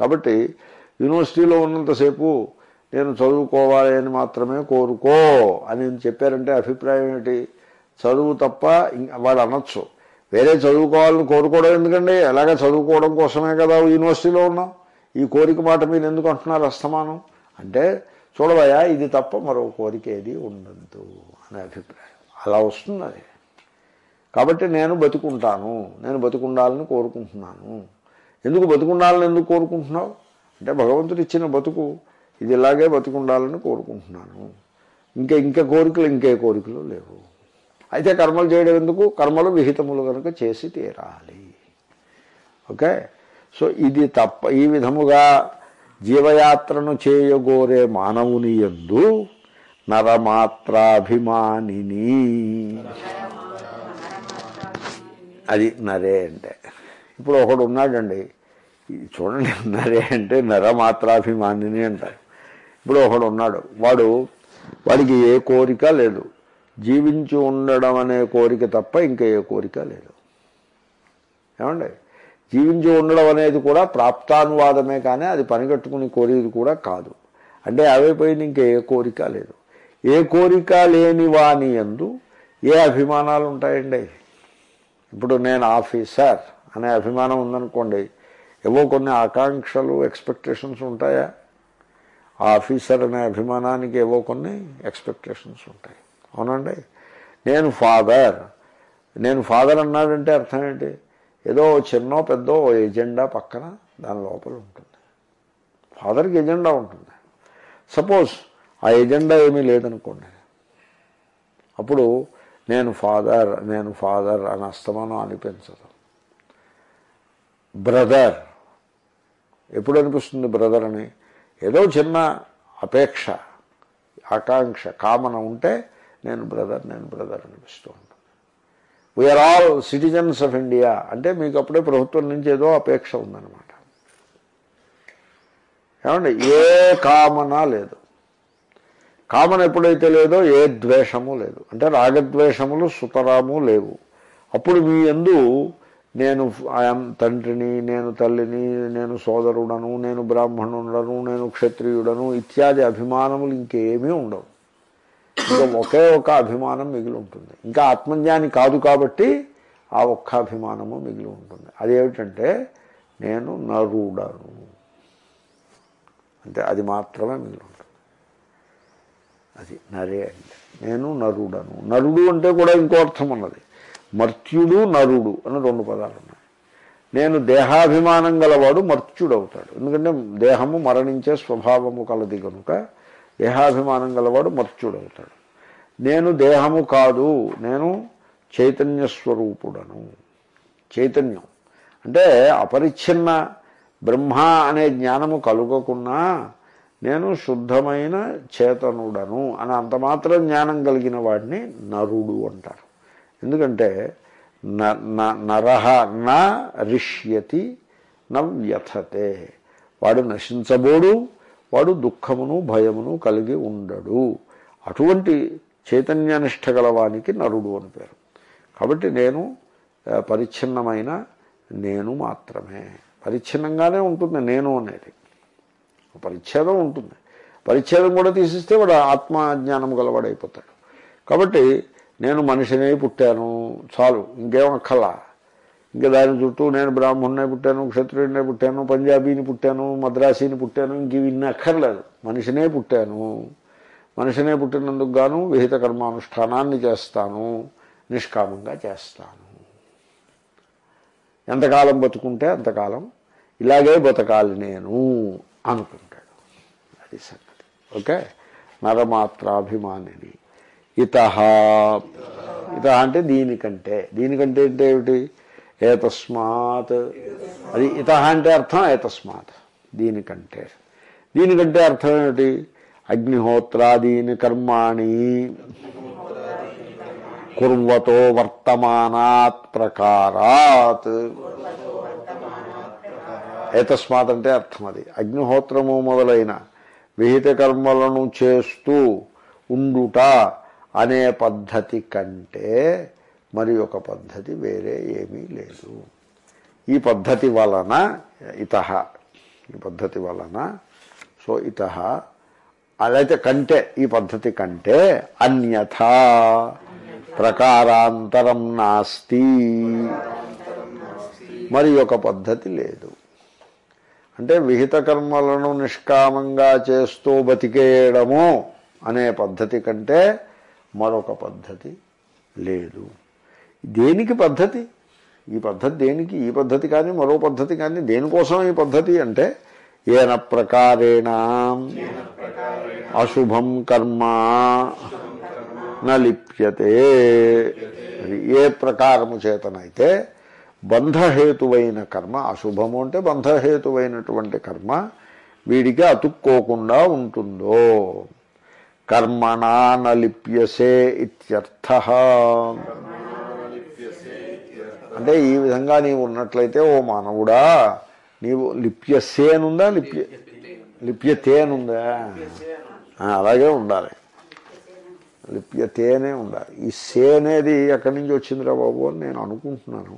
కాబట్టి యూనివర్సిటీలో ఉన్నంతసేపు నేను చదువుకోవాలి అని మాత్రమే కోరుకో అని చెప్పారంటే అభిప్రాయం ఏంటి చదువు తప్ప ఇం- వాడు అనొచ్చు. వేరే చదువుకోవాలని కోరుకోవడం ఎందుకండి? ఎలాగ చదువుకోవడం కోసమే కదా యూనివర్సిటీలో ఉన్నాం. ఈ కోరిక మాట మీరు ఎందుకు అంటున్నారు అస్తమానం? అంటే చూడవయ్యా ఇది తప్ప మరో కోరిక ఏది ఉండదు అనే అభిప్రాయం. అలా వస్తుంది అది కాబట్టి నేను బతుకుంటాను. నేను బతుకుండాలని కోరుకుంటున్నాను. ఎందుకు బతుకుండాలని ఎందుకు కోరుకుంటున్నావు? అంటే భగవంతుడు ఇచ్చిన బతుకు ఇది ఇలాగే బతుకుండాలని కోరుకుంటున్నాను. ఇంకా ఇంకా కోరికలు ఇంకే కోరికలు లేవు. అయితే కర్మలు చేయడం ఎందుకు? కర్మలు విహితములు కనుక చేసి తీరాలి. ఓకే? సో ఇది తప్ప ఈ విధముగా జీవయాత్రను చేయగోరే మానవుని ఎందు నరమాత్రాభిమానిని. అది నరే అంటే. ఇప్పుడు ఒకడు ఉన్నాడండి. చూడండి నరే అంటే నరమాత్రాభిమానిని అంటారు. ఇప్పుడు ఒకడు ఉన్నాడు. వాడు వాడికి ఏ కోరిక లేదు. జీవించి ఉండడం అనే కోరిక తప్ప ఇంకా ఏ కోరిక లేదు. ఏమండి? జీవించి ఉండడం అనేది కూడా ప్రాప్తానువాదమే కానీ అది పనిగట్టుకుని కోరిక కూడా కాదు. అంటే అవైపోయింది ఇంకా ఏ కోరిక లేదు. ఏ కోరిక లేని వాని ఎందు ఏ అభిమానాలు ఉంటాయండి? ఇప్పుడు నేను ఆఫీసర్ అనే అభిమానం ఉందనుకోండి ఏవో కొన్ని ఆకాంక్షలు ఎక్స్పెక్టేషన్స్ ఉంటాయా? ఆఫీసర్ అనే అభిమానానికి ఏవో కొన్ని ఎక్స్పెక్టేషన్స్ ఉంటాయి. అవునండి. నేను ఫాదర్. నేను ఫాదర్ అన్నాడంటే అర్థం ఏంటి? ఏదో చిన్నో పెద్దో ఎజెండా పక్కన దాని లోపల ఉంటుంది. ఫాదర్కి ఎజెండా ఉంటుంది. సపోజ్ ఆ ఎజెండా ఏమీ లేదనుకోండి. అప్పుడు నేను ఫాదర్ నేను ఫాదర్ అని అస్తమానం అనిపించదు బ్రదర్. ఎప్పుడు అనిపిస్తుంది బ్రదర్ అని? ఏదో చిన్న అపేక్ష ఆకాంక్ష కామన ఉంటే నేను బ్రదర్ నేను బ్రదర్ అనిపిస్తూ ఉంటుంది we are all citizens of India అంటే మీకు అప్పుడే ప్రభుత్వం నుంచి ఏదో అపేక్ష ఉందన్నమాట. ఏమండి ఏ కామన లేదు. కామన్ ఎప్పుడైతే లేదో ఏ ద్వేషము లేదు. అంటే రాగద్వేషములు సుతరాము లేవు. అప్పుడు మీ ఎందు నేను ఆయాం తండ్రిని నేను తల్లిని నేను సోదరుడను నేను బ్రాహ్మణుడను నేను క్షత్రియుడను ఇత్యాది అభిమానములు ఇంకేమీ ఉండవు. ఇంకా ఒకే ఒక అభిమానం మిగిలి ఉంటుంది. ఇంకా ఆత్మజ్ఞాని కాదు కాబట్టి ఆ ఒక్క అభిమానము మిగిలి ఉంటుంది. అదేమిటంటే నేను నరుడను. అంటే అది మాత్రమే మిగిలి ఉంటుంది. అది నరే అంటే నేను నరుడను. నరుడు అంటే కూడా ఇంకో అర్థం ఉన్నది మర్త్యుడు నరుడు అని రెండు పదాలు ఉన్నాయి. నేను దేహాభిమానం గలవాడు మర్త్యుడవుతాడు. ఎందుకంటే దేహము మరణించే స్వభావము కలది కనుక దేహాభిమానం గలవాడు మర్చుడవుతాడు నేను దేహము కాదు నేను చైతన్య స్వరూపుడను. చైతన్యం. అంటే అపరిచ్ఛిన్న బ్రహ్మ అనే జ్ఞానము కలుగకున్నా నేను శుద్ధమైన చేతనుడను అని అంత మాత్రం జ్ఞానం కలిగిన వాడిని నరుడు అంటారు. ఎందుకంటే న- న- నరహ న రిష్యతి న వ్యథతే. వాడు నశించబోడు వాడు దుఃఖమును భయమును కలిగి ఉండడు. అటువంటి చైతన్యనిష్ట గలవానికి నరుడు అని పేరు. కాబట్టి నేను పరిచ్ఛిన్నమైన నేను మాత్రమే. పరిచ్ఛిన్నంగానే ఉంటుంది నేను అనేది. పరిచ్ఛేదం ఉంటుంది. పరిచ్ఛేదం కూడా తీసిస్తే వాడు ఆత్మజ్ఞానం గలవాడైపోతాడు. కాబట్టి నేను మనిషినే పుట్టాను చాలు ఇంకేమక్కలా ఇంకా దాని చుట్టూ నేను బ్రాహ్మణునే పుట్టాను క్షత్రియుడినే పుట్టాను పంజాబీని పుట్టాను మద్రాసీని పుట్టాను ఇంక ఇవి ఇన్ని అక్కర్లేదు. మనిషినే పుట్టాను. మనిషినే పుట్టినందుకు గాను విహిత కర్మానుష్ఠానాన్ని చేస్తాను నిష్కామంగా చేస్తాను. ఎంతకాలం బతుకుంటే అంతకాలం ఇలాగే బతకాలి నేను అనుకుంటాడు. అది సంగతి. ఓకే? నరమాత్రాభిమానిని. ఇత ఇత అంటే దీనికంటే. దీనికంటే అంటే ఏమిటి? ఏతస్మాత్. అది ఇత అంటే అర్థం ఏతస్మాత్. దీనికంటే. దీనికంటే అర్థం ఏమిటి? అగ్నిహోత్రాదీని కర్మాణి. కుర్వతో వర్తమానాత్ ప్రకారాత్. ఏతస్మాత్ అంటే అర్థం అది. అగ్నిహోత్రము మొదలైన విహిత కర్మలను చేస్తూ ఉండుట అనే పద్ధతి కంటే మరి ఒక పద్ధతి వేరే ఏమీ లేదు. ఈ పద్ధతి వలన ఇత ఈ పద్ధతి వలన సో ఇత అదైతే కంటే ఈ పద్ధతి కంటే అన్యథా ప్రకారాంతరం నాస్తి. మరి ఒక పద్ధతి లేదు. అంటే విహిత కర్మలను నిష్కామంగా చేస్తూ బతికేయడము అనే పద్ధతి కంటే మరొక పద్ధతి లేదు. దేనికి పద్ధతి? ఈ పద్ధతి దేనికి? ఈ పద్ధతి కానీ మరో పద్ధతి కానీ దేనికోసం ఈ పద్ధతి అంటే ఏన ప్రకారేణ అశుభం కర్మ నలిప్యతే. ఏ ప్రకారము చేతనైతే బంధహేతువైన కర్మ అశుభము అంటే బంధహేతువైనటువంటి కర్మ వీడికి అతుక్కోకుండా ఉంటుందో. కర్మణా నలిప్యసే ఇత్యర్థ. అంటే ఈ విధంగా నీవు ఉన్నట్లయితే ఓ మానవుడా నీవు లిప్యసే అనుందా లిప్య లిప్యతే అనుందా? అలాగే ఉండాలి. లిప్యతేనే ఉండాలి. ఈ సే అనేది ఎక్కడి నుంచి వచ్చిందిరా బాబు అని నేను అనుకుంటున్నాను.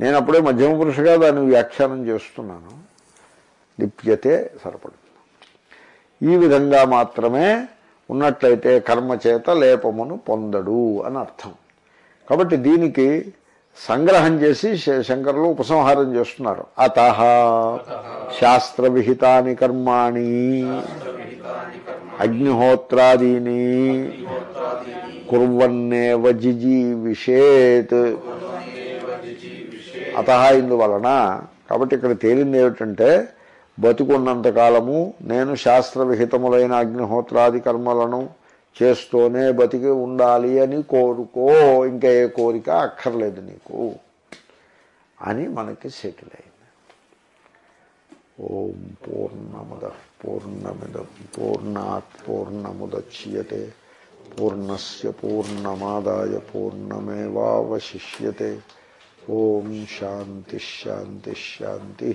నేను అప్పుడే మధ్యమ పురుషుగా దాన్ని వ్యాఖ్యానం చేస్తున్నాను. లిప్యతే సరిపడుతుంది ఈ విధంగా మాత్రమే ఉన్నట్లయితే కర్మ చేత లేపమును పొందడు అని అర్థం. కాబట్టి దీనికి సంగ్రహం చేసి శ- శంకరులు ఉపసంహారం చేస్తున్నారు. అత శాస్త్ర విహితాని కర్మాణి అగ్నిహోత్రాదీని కుర్వన్నేవ జిజీవిషేత్. అత ఇందువలన కాబట్టి ఇక్కడ తేలింది ఏమిటంటే బతుకున్నంత కాలము నేను శాస్త్ర విహితములైన అగ్నిహోత్రాది కర్మలను చేస్తూనే బతికి ఉండాలి అని కోరుకో ఇంకా ఏ కోరిక అక్కర్లేదు నీకు అని మనకి సెటిల్ అయింది ఓం పూర్ణముద పూర్ణమిద పూర్ణాత్ పూర్ణముద్యతే పూర్ణస్ పూర్ణమాదాయ పూర్ణమేవాశిష్యే ఓం శాంతి శాంతి శాంతి